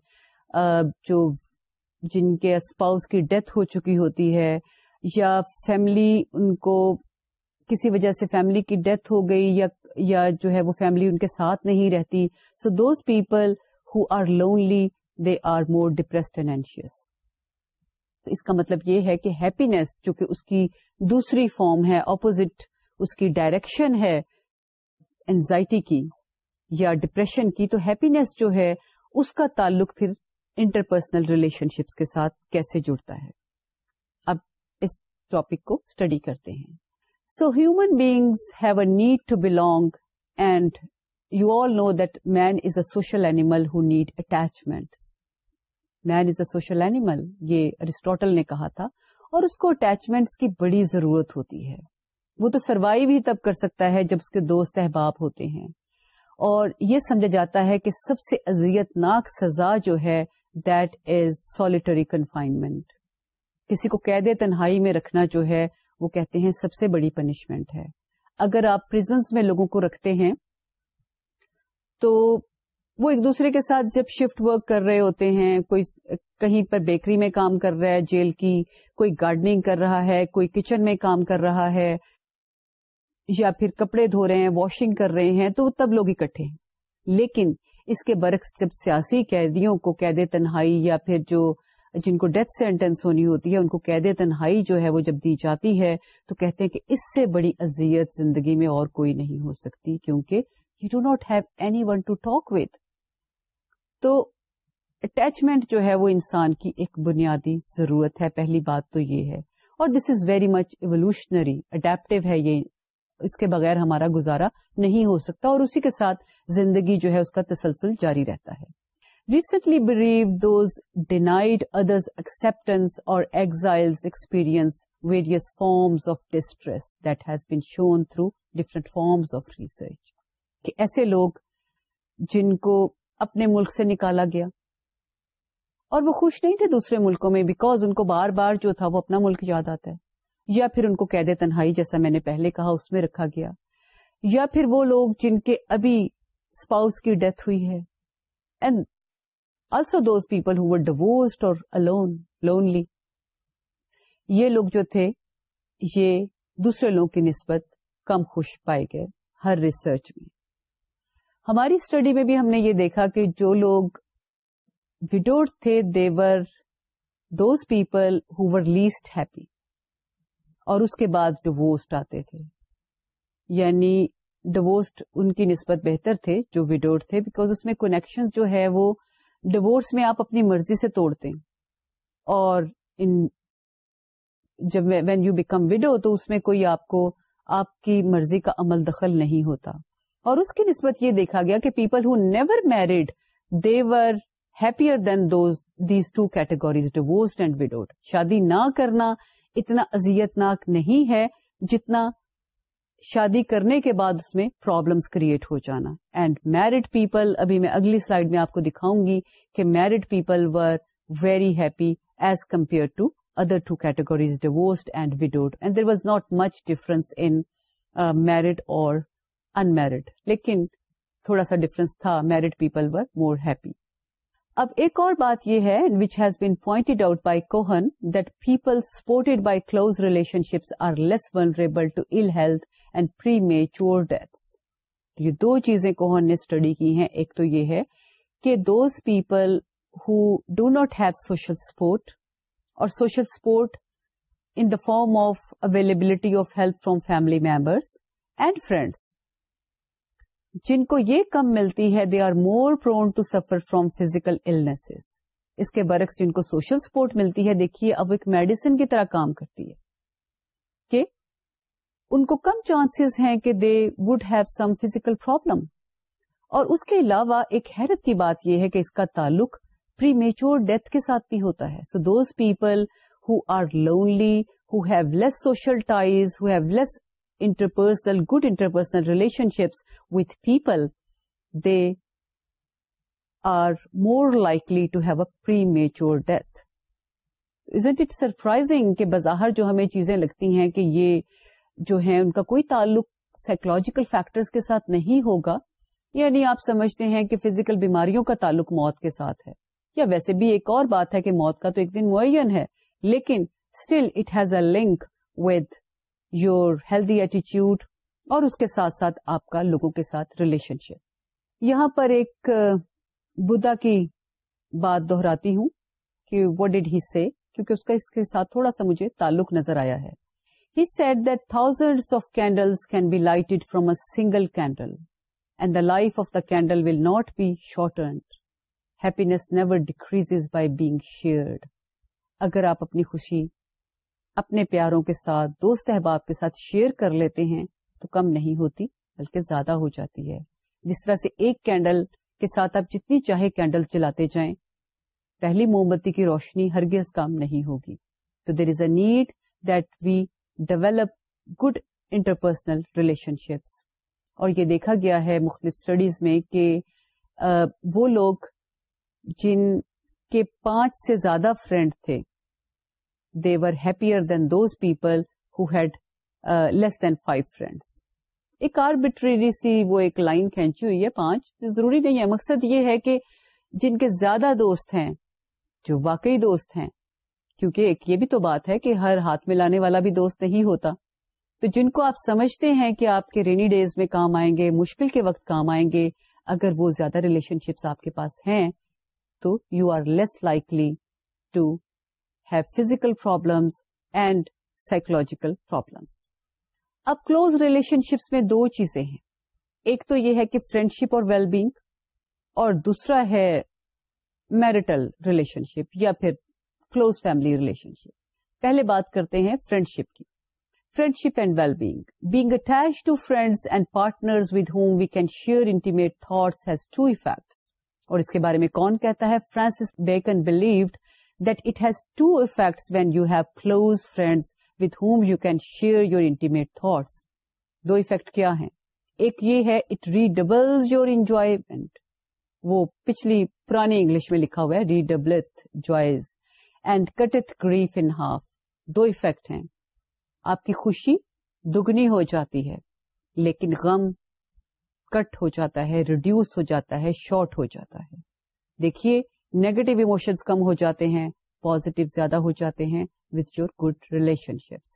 جو جن کے اسپاؤس کی ڈیتھ ہو چکی ہوتی ہے یا فیملی ان کو کسی وجہ سے فیملی کی ڈیتھ ہو گئی یا یا جو ہے وہ فیملی ان کے ساتھ نہیں رہتی so those people who are lonely they are more depressed and anxious تو اس کا مطلب یہ ہے کہ ہیپینیس جو کہ اس کی دوسری فارم ہے اپوزٹ اس کی ڈائریکشن ہے اینزائٹی کی یا ڈپریشن کی تو ہیپینیس جو ہے اس کا تعلق پھر انٹرپرسنل ریلیشن شپس کے ساتھ کیسے جڑتا ہے اب اس ٹاپک کو اسٹڈی کرتے ہیں so human beings have a need to belong and you all know that man is a social animal who need attachment man is a social animal یہ ارسٹوٹل نے کہا تھا اور اس کو اٹیچمنٹس کی بڑی ضرورت ہوتی ہے وہ تو سروائو ہی تب کر سکتا ہے جب اس کے دوست احباب ہوتے ہیں اور یہ سمجھا جاتا ہے کہ سب سے اذیت ناک سزا جو ہے دیٹ از سالٹری کنفائنمنٹ کسی کو قید تنہائی میں رکھنا جو ہے وہ کہتے ہیں سب سے بڑی پنشمنٹ ہے اگر آپ پرزنس میں لوگوں کو رکھتے ہیں تو وہ ایک دوسرے کے ساتھ جب شفٹ ورک کر رہے ہوتے ہیں کوئی کہیں پر بیکری میں کام کر رہا ہے جیل کی کوئی گارڈنگ کر رہا ہے کوئی کچن میں کام کر رہا ہے یا پھر کپڑے دھو رہے ہیں واشنگ کر رہے ہیں تو تب لوگ اکٹھے ہیں لیکن اس کے برعکس جب سیاسی قیدیوں کو قید تنہائی یا پھر جو جن کو ڈیتھ سینٹینس ہونی ہوتی ہے ان کو قید تنہائی جو ہے وہ جب دی جاتی ہے تو کہتے ہیں کہ اس سے بڑی اذیت زندگی میں اور کوئی نہیں ہو سکتی کیونکہ you do not have any one to talk with تو اٹیچمنٹ جو ہے وہ انسان کی ایک بنیادی ضرورت ہے پہلی بات تو یہ ہے اور this is very much evolutionary adaptive ہے یہ اس کے بغیر ہمارا گزارا نہیں ہو سکتا اور اسی کے ساتھ زندگی جو ہے اس کا تسلسل جاری رہتا ہے recently believe those denied others acceptance اور experience various forms forms of of distress that has been shown through different research کہ ایسے لوگ جن کو اپنے ملک سے نکالا گیا اور وہ خوش نہیں تھے دوسرے ملکوں میں بیکاز ان کو بار بار جو تھا وہ اپنا ملک یاد آتا ہے یا پھر ان کو قید تنہائی جیسا میں نے پہلے کہا اس میں رکھا گیا یا پھر وہ لوگ جن کے ابھی اسپاؤس کی ڈیتھ ہوئی ہے and also those people who اور الون لونلی یہ لوگ جو تھے یہ دوسرے لوگ کی نسبت کم خوش پائے گئے ہر ریسرچ میں ہماری اسٹڈی میں بھی ہم نے یہ دیکھا کہ جو لوگ وڈوڈ تھے they were those people were least happy اور اس کے بعد ڈوسٹ آتے تھے یعنی ڈیوسڈ ان کی نسبت بہتر تھے جو ویڈوڈ تھے بیکاز اس میں کنیکشن جو ہے وہ ڈوس میں آپ اپنی مرضی سے توڑتے اور ان جب وین یو بیکم وڈو تو اس میں کوئی آپ کو آپ کی مرضی کا عمل دخل نہیں ہوتا اور اس کی نسبت یہ دیکھا گیا کہ people who never married they were happier than those these two دوریز divorced widowed شادی نہ کرنا اتنا اذیت ناک نہیں ہے جتنا شادی کرنے کے بعد اس میں پرابلمس کریٹ ہو جانا اینڈ میرڈ پیپل ابھی میں اگلی سلائیڈ میں آپ کو دکھاؤں گی کہ married people were very happy as compare to other two categories divorced and widowed and there was not much difference in married اور انمیرڈ لیکن تھوڑا سا ڈفرنس تھا married people were more happy اب ایک اور بات یہ which has been pointed out by Cohen that people supported by close relationships are less vulnerable to ill health and premature deaths یہ دو چیزیں کوہن نے اسٹڈی کی ہیں ایک تو یہ ہے کہ those people who do not have social support اور social support in the form of availability of help from family members and friends جن کو یہ کم ملتی ہے they are more prone to suffer from physical illness اس کے برعکس جن کو سوشل سپورٹ ملتی ہے دیکھیے اب ایک میڈیسن کی طرح کام کرتی ہے کہ ان کو کم چانس ہیں کہ they would have some physical problem اور اس کے علاوہ ایک حیرت کی بات یہ ہے کہ اس کا تعلق پری میچور ڈیتھ کے ساتھ بھی ہوتا ہے so those people who are lonely who have less social ties who have less interpersonal good interpersonal relationships with people they are more likely to have a mature death isn't it surprising کہ بظاہر جو ہمیں چیزیں لگتی ہیں کہ یہ جو ہے ان کا کوئی تعلق سائیکولوجیکل فیکٹر کے ساتھ نہیں ہوگا یعنی آپ سمجھتے ہیں کہ فزیکل بیماریوں کا تعلق موت کے ساتھ ہے یا ویسے بھی ایک اور بات ہے کہ موت کا تو ایک دن معین ہے لیکن still it has a link with your healthy ایٹیچیوڈ اور اس کے ساتھ ساتھ آپ کا لوگوں کے ساتھ ریلیشن شپ یہاں پر ایک بدھا کی بات دہراتی ہوں کہ وٹ ڈیڈ ہی سے کیونکہ اس کا اس کے ساتھ تھوڑا سا مجھے تعلق نظر آیا ہے he said that thousand of candles can be lighted from a single candle and the life of the candle will not be shortened happiness never decrease by being shared اگر آپ اپنی خوشی اپنے پیاروں کے ساتھ دوست احباب کے ساتھ شیئر کر لیتے ہیں تو کم نہیں ہوتی بلکہ زیادہ ہو جاتی ہے جس طرح سے ایک کینڈل کے ساتھ آپ جتنی چاہے کینڈل چلاتے جائیں پہلی موم بتی کی روشنی ہرگز کام نہیں ہوگی تو there is a need that we develop good interpersonal relationships اور یہ دیکھا گیا ہے مختلف اسٹڈیز میں کہ آ, وہ لوگ جن کے پانچ سے زیادہ فرینڈ تھے they were happier than those people who had uh, less than five friends. ایک آربیٹریری سی وہ ایک لائن کھینچی ہوئی ہے پانچ ضروری نہیں ہے مقصد یہ ہے کہ جن کے زیادہ دوست ہیں جو واقعی دوست ہیں کیونکہ ایک یہ بھی تو بات ہے کہ ہر ہاتھ میں لانے والا بھی دوست نہیں ہوتا تو جن کو آپ سمجھتے ہیں کہ آپ کے رینی ڈیز میں کام آئیں گے مشکل کے وقت کام آئیں گے اگر وہ زیادہ ریلیشن شپس آپ کے پاس ہیں تو you are less likely to physical problems and psychological problem اب کلوز ریلیشن شپس میں دو چیزیں ہیں ایک تو یہ ہے کہ فرینڈشپ اور ویل بینگ اور دوسرا ہے میرٹل ریلیشن شپ یا پھر کلوز فیملی ریلیشن شپ پہلے بات کرتے ہیں فرینڈ شپ کی friendship and being being attached to friends and partner with whom we can share intimate thoughts has two effects اور اس کے بارے میں کون کہتا ہے فرانسس بیکن بلیوڈ ز two effect when you have close friend with whom you can share your انٹیس do effect کیا ہیں ایک یہ ہے پچھلی پرانی انگلش میں لکھا ہوا ہے joys and cut it grief half. دو افیکٹ ہیں آپ کی خوشی دگنی ہو جاتی ہے لیکن غم کٹ ہو جاتا ہے ریڈیوس ہو جاتا ہے شارٹ ہو جاتا ہے دیکھیے نیگیٹو ایموشنس کم ہو جاتے ہیں پوزیٹو زیادہ ہو جاتے ہیں with your good relationships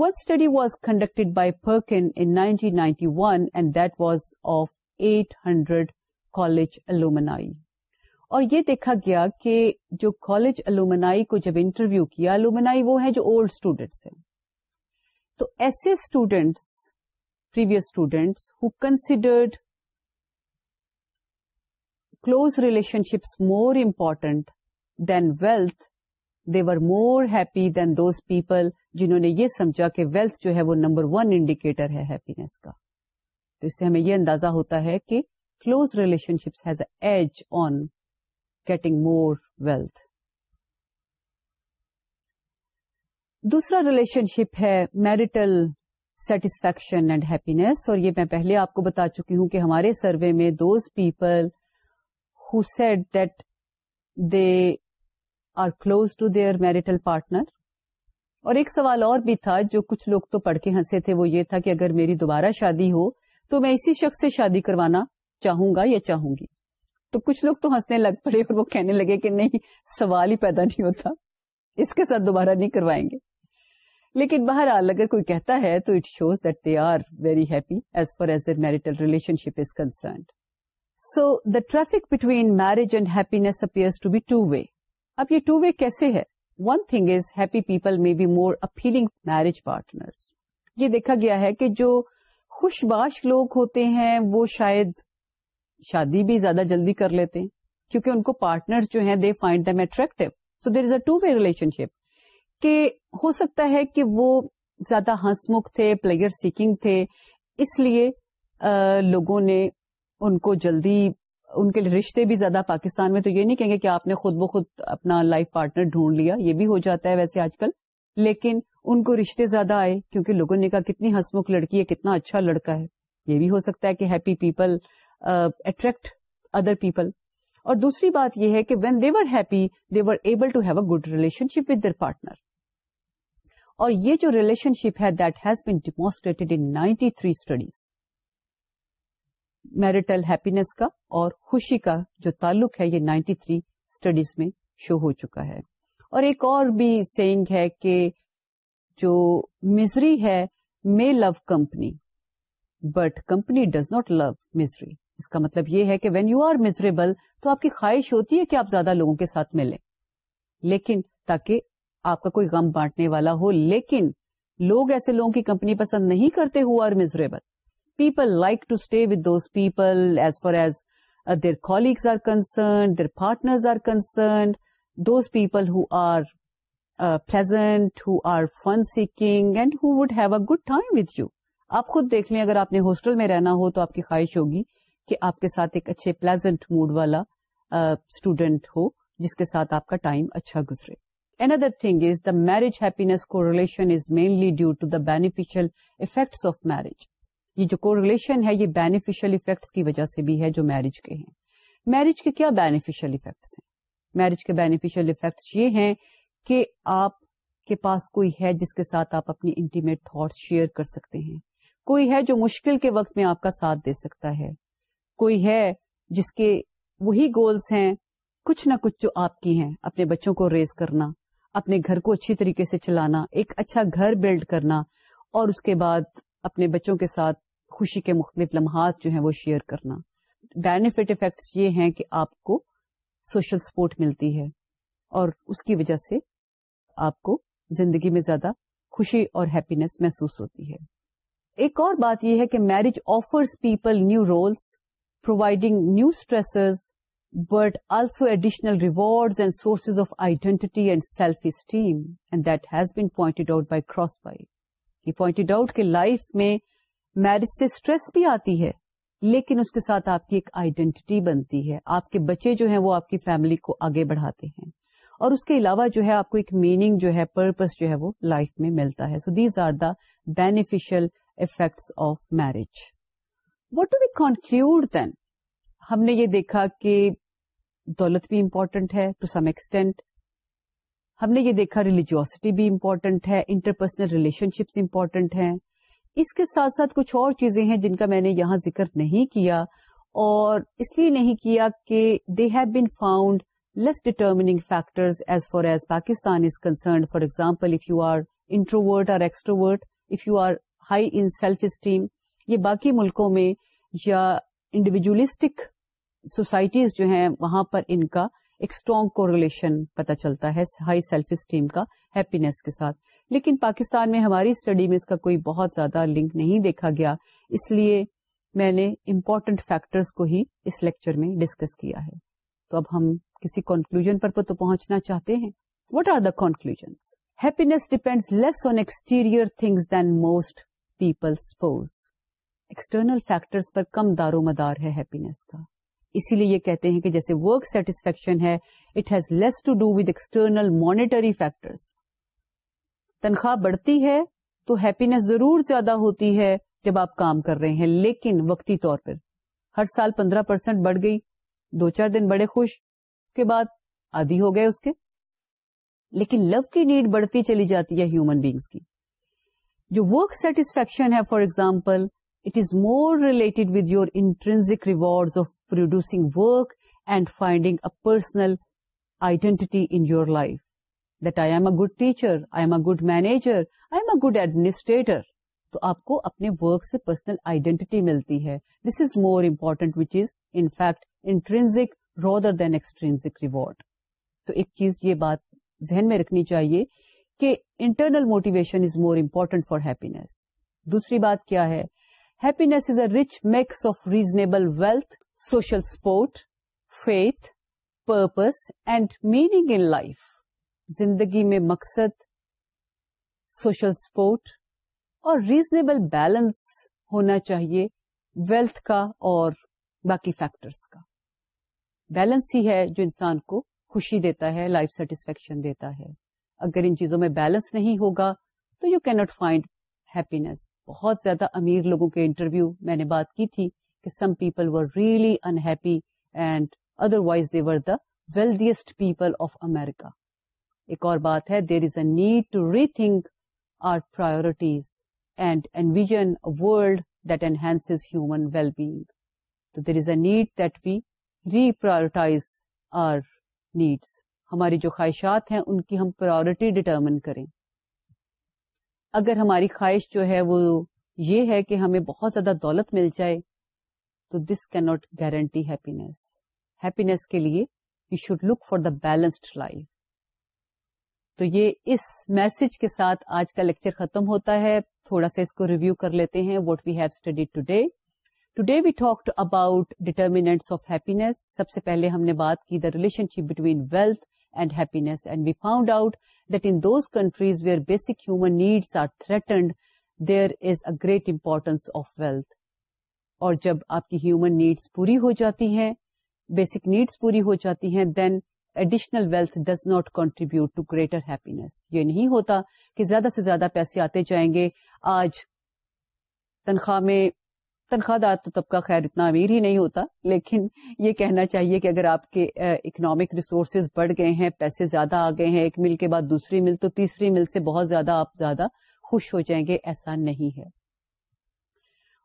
one study was conducted by Perkin in nineteen ninety one and that was of eight hundred college alumni اور یہ دیکھا گیا کہ جو کالج الومنائی کو جب انٹرویو کیا الومنائی وہ ہے جو اولڈ اسٹوڈینٹس ہیں تو ایسے students per considered close relationship more important than wealth they were more happy than those people جنہوں نے یہ سمجھا کہ ویلتھ جو ہے وہ نمبر ون انڈیکیٹر ہے ہیپینےس کا تو اس سے ہمیں یہ اندازہ ہوتا ہے کہ close relationships has a edge on getting more wealth دوسرا ریلیشن شپ ہے میرٹل سیٹسفیکشن اینڈ ہیپینےس اور یہ میں پہلے آپ کو بتا چکی ہوں کہ ہمارے سروے میں those people who said that they are close to their marital partner اور ایک سوال اور بھی تھا جو کچھ لوگ تو پڑھ کے ہنسے تھے وہ یہ تھا کہ اگر میری دوبارہ شادی ہو تو میں اسی شخص سے شادی کروانا چاہوں گا یا چاہوں گی تو کچھ لوگ تو ہنسنے لگ پڑے اور وہ کہنے لگے کہ نہیں سوال ہی پیدا نہیں ہوتا اس کے ساتھ دوبارہ نہیں کروائیں گے لیکن بہرحال اگر کوئی کہتا ہے تو it shows that they are very happy as far as their marital relationship is concerned so the traffic between marriage and happiness seems to be two way اب یہ ٹو وے کیسے ہے one thing is happy people may be more appealing marriage partners یہ دیکھا گیا ہے کہ جو خوش باش لوگ ہوتے ہیں وہ شاید شادی بھی زیادہ جلدی کر لیتے ہیں کیونکہ ان کو پارٹنر جو ہیں they find them attractive so there is a two way relationship کہ ہو سکتا ہے کہ وہ زیادہ ہنسمکھ تھے پلیئر سیکنگ تھے اس لیے آ, لوگوں نے ان کو جلدی ان کے رشتے بھی زیادہ پاکستان میں تو یہ نہیں کہیں گے کہ آپ نے خود بخود اپنا لائف پارٹنر ڈھونڈ لیا یہ بھی ہو جاتا ہے ویسے آج کل لیکن ان کو رشتے زیادہ آئے کیونکہ لوگوں نے کہا کتنی ہسمکھ لڑکی ہے کتنا اچھا لڑکا ہے یہ بھی ہو سکتا ہے کہ happy people attract other people اور دوسری بات یہ ہے کہ when they were happy they were able to have a good relationship with their partner اور یہ جو ریلیشن شپ ہے that has been demonstrated in ninety three studies marital happiness کا اور خوشی کا جو تعلق ہے یہ 93 تھری اسٹڈیز میں شو ہو چکا ہے اور ایک اور بھی سینگ ہے کہ جو مزری ہے may love company but company does not love misery اس کا مطلب یہ ہے کہ وین یو آر مزریبل تو آپ کی خواہش ہوتی ہے کہ آپ زیادہ لوگوں کے ساتھ ملیں لیکن تاکہ آپ کا کوئی غم بانٹنے والا ہو لیکن لوگ ایسے لوگوں کی کمپنی پسند نہیں کرتے who are miserable people like to stay with those people as far as their colleagues are concerned their partners are concerned those people who are pleasant who are fun seeking and who would have a good time with you آپ خود دیکھ لیں اگر آپ نے hostel میں رہنا ہو تو آپ کی خواہش ہوگی کہ آپ کے ساتھ ایک اچھے پلیزنٹ موڈ والا اسٹوڈینٹ ہو جس کے ساتھ آپ کا ٹائم اچھا گزرے and other thing is the marriage happiness correlation is mainly due to the beneficial effects of marriage یہ جو کو ریلیشن ہے یہ بینیفیشل افیکٹس کی وجہ سے بھی ہے جو میرج کے ہیں میرج کے کیا بینیفیشل افیکٹس ہیں میرج کے بینیفیشل افیکٹس یہ ہیں کہ آپ کے پاس کوئی ہے جس کے ساتھ آپ اپنی انٹیمیٹ تھاٹس شیئر کر سکتے ہیں کوئی ہے جو مشکل کے وقت میں آپ کا ساتھ دے سکتا ہے کوئی ہے جس کے وہی گولز ہیں کچھ نہ کچھ جو آپ کی ہیں اپنے بچوں کو ریز کرنا اپنے گھر کو اچھی طریقے سے چلانا ایک اچھا گھر بلڈ کرنا اور اس کے بعد اپنے بچوں کے ساتھ خوشی کے مختلف لمحات جو ہیں وہ شیئر کرنا بینیفٹ افیکٹس یہ ہیں کہ آپ کو سوشل سپورٹ ملتی ہے اور اس کی وجہ سے آپ کو زندگی میں زیادہ خوشی اور ہیپینس محسوس ہوتی ہے ایک اور بات یہ ہے کہ marriage offers people new roles providing new stresses but also additional reward and sources of identity and self esteem and that has been point out by Cross by pointed out کہ لائف میں marriage سے stress بھی آتی ہے لیکن اس کے ساتھ آپ کی ایک آئیڈینٹی بنتی ہے آپ کے بچے جو ہیں وہ آپ کی فیملی کو آگے بڑھاتے ہیں اور اس کے علاوہ جو ہے آپ کو ایک میننگ جو ہے پرپز جو ہے وہ لائف میں ملتا ہے so these are the beneficial effects of marriage what do we then ہم نے یہ دیکھا کہ دولت بھی امپورٹنٹ ہے ٹو سم ایکسٹینٹ ہم نے یہ دیکھا ریلیجیوسٹی بھی امپورٹنٹ ہے انٹرپرسنل ریلیشن شپس امپورٹنٹ ہیں اس کے ساتھ ساتھ کچھ اور چیزیں ہیں جن کا میں نے یہاں ذکر نہیں کیا اور اس لیے نہیں کیا کہ they have been found less determining factors as far as Pakistan is concerned for example if you are introvert اور extrovert if you are high in self esteem یہ باقی ملکوں میں یا انڈیویجلسٹک سوسائٹیز جو ہیں وہاں پر ان کا ایک اسٹرانگ کو ریلیشن پتا چلتا ہے ہائی سیلف اسٹیم کا ہیپینےس کے ساتھ لیکن پاکستان میں ہماری اسٹڈی میں اس کا کوئی بہت زیادہ لنک نہیں دیکھا گیا اس لیے میں نے امپورٹنٹ فیکٹرز کو ہی اس لیکچر میں ڈسکس کیا ہے تو اب ہم کسی کنکلوژ پر تو پہنچنا چاہتے ہیں what are the conclusion happiness depend less on exterior things than most people suppose external factor پر کم دارو مدار ہے ہیپینےس کا اسی لیے یہ کہتے ہیں کہ جیسے ورک سیٹسفیکشن ہے it has less to do with external monetary factor تنخواہ بڑھتی ہے تو ہیپینس ضرور زیادہ ہوتی ہے جب آپ کام کر رہے ہیں لیکن وقتی طور پر ہر سال پندرہ پرسینٹ بڑھ گئی دو چار دن بڑے خوش اس کے بعد آدھی ہو گئے اس کے لیکن لو کی نیڈ بڑھتی چلی جاتی ہے ہیومن بیگس کی جو ورک سیٹسفیکشن ہے for example it is more relate with your intrinsic rewards of producing work and finding a personal identity your life that I am a good teacher I am a good manager I am a good administrator تو آپ کو اپنے work سے personal identity ملتی ہے this is more important which is in fact intrinsic rather than extrinsic reward تو ایک چیز یہ بات ذہن میں رکھنی چاہیے کہ internal motivation is more important for happiness دوسری بات کیا ہے happiness is a rich mix of reasonable wealth social support faith purpose and meaning in life زندگی میں مقصد سوشل سپورٹ اور ریزنیبل بیلنس ہونا چاہیے ویلتھ کا اور باقی فیکٹرس کا بیلنس ہی ہے جو انسان کو خوشی دیتا ہے لائف سیٹسفیکشن دیتا ہے اگر ان چیزوں میں بیلنس نہیں ہوگا تو یو کینوٹ فائنڈ ہیپینیس بہت زیادہ امیر لوگوں کے انٹرویو میں نے بات کی تھی کہ some people were were really unhappy and otherwise the wealthiest people of America ایک اور بات ہے there is a need to rethink our priorities and world that enhance human well being تو there is a need that be reprioritize our needs ہماری جو خواہشات ہیں ان کی ہم پرائرٹی ڈیٹرمن کریں اگر ہماری خواہش جو ہے وہ یہ ہے کہ ہمیں بہت زیادہ دولت مل جائے تو دس کی ناٹ گارنٹی ہیپینیس ہیپینیس کے لیے you should look for the balanced life تو یہ اس میسج کے ساتھ آج کا لیکچر ختم ہوتا ہے تھوڑا سا اس کو ریویو کر لیتے ہیں what we have study today today we talk about determinants of happiness سب سے پہلے ہم نے بات کی the relationship between wealth and and we found out that in those countries where basic human needs are threatened, there is a great importance of wealth. اور جب آپ کی ہیومن نیڈس پوری ہو جاتی ہیں بیسک نیڈس پوری ہو جاتی ہیں then additional wealth does not contribute to greater happiness یہ نہیں ہوتا کہ زیادہ سے زیادہ پیسے آتے جائیں گے آج تنخواہ میں تنخواہ دار تو طبقہ خیر اتنا امیر ہی نہیں ہوتا لیکن یہ کہنا چاہیے کہ اگر آپ کے اکنامک ریسورسز بڑھ گئے ہیں پیسے زیادہ آ گئے ہیں ایک مل کے بعد دوسری مل تو تیسری مل سے بہت زیادہ آپ زیادہ خوش ہو جائیں گے ایسا نہیں ہے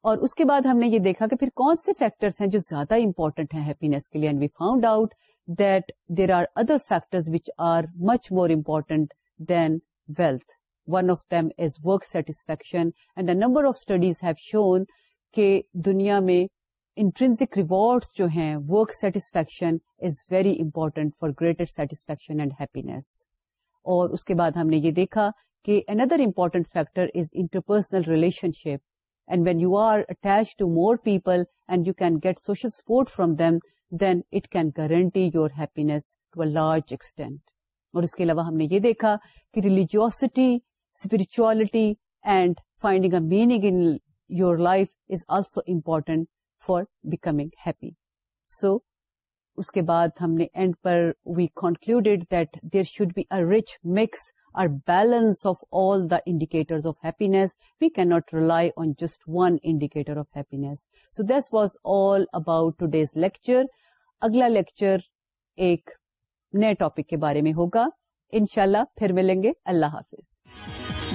اور اس کے بعد ہم نے یہ دیکھا کہ پھر کون سے فیکٹرس ہیں جو زیادہ امپورٹنٹ ہیں ہیپی کے لیے we found out that there are other factor which are much more important than wealth one of them is work satisfaction and a number of studies have shown کہ دنیا میں intrinsic rewards جو ہیں work satisfaction is very important for greater satisfaction and happiness اور اس کے بعد ہم نے یہ دیکھا کہ another important factor is interpersonal relationship and when you are attach to more people and you can get social support from them then it can guarantee your happiness to a large extent اور اس کے علاوہ ہم نے یہ دیکھا کہ religiosity spirituality and finding a meaning in your life is also important for becoming happy so اس کے بعد ہم نے end per we concluded that there should be a rich mix or balance of all the indicator of happiness we can't rely on just one indicator of happiness so this was all about today's lecture اگلا lecture ایک نئے topic کے بارے میں ہوگا ان شاء اللہ پھر ملیں گے اللہ حافظ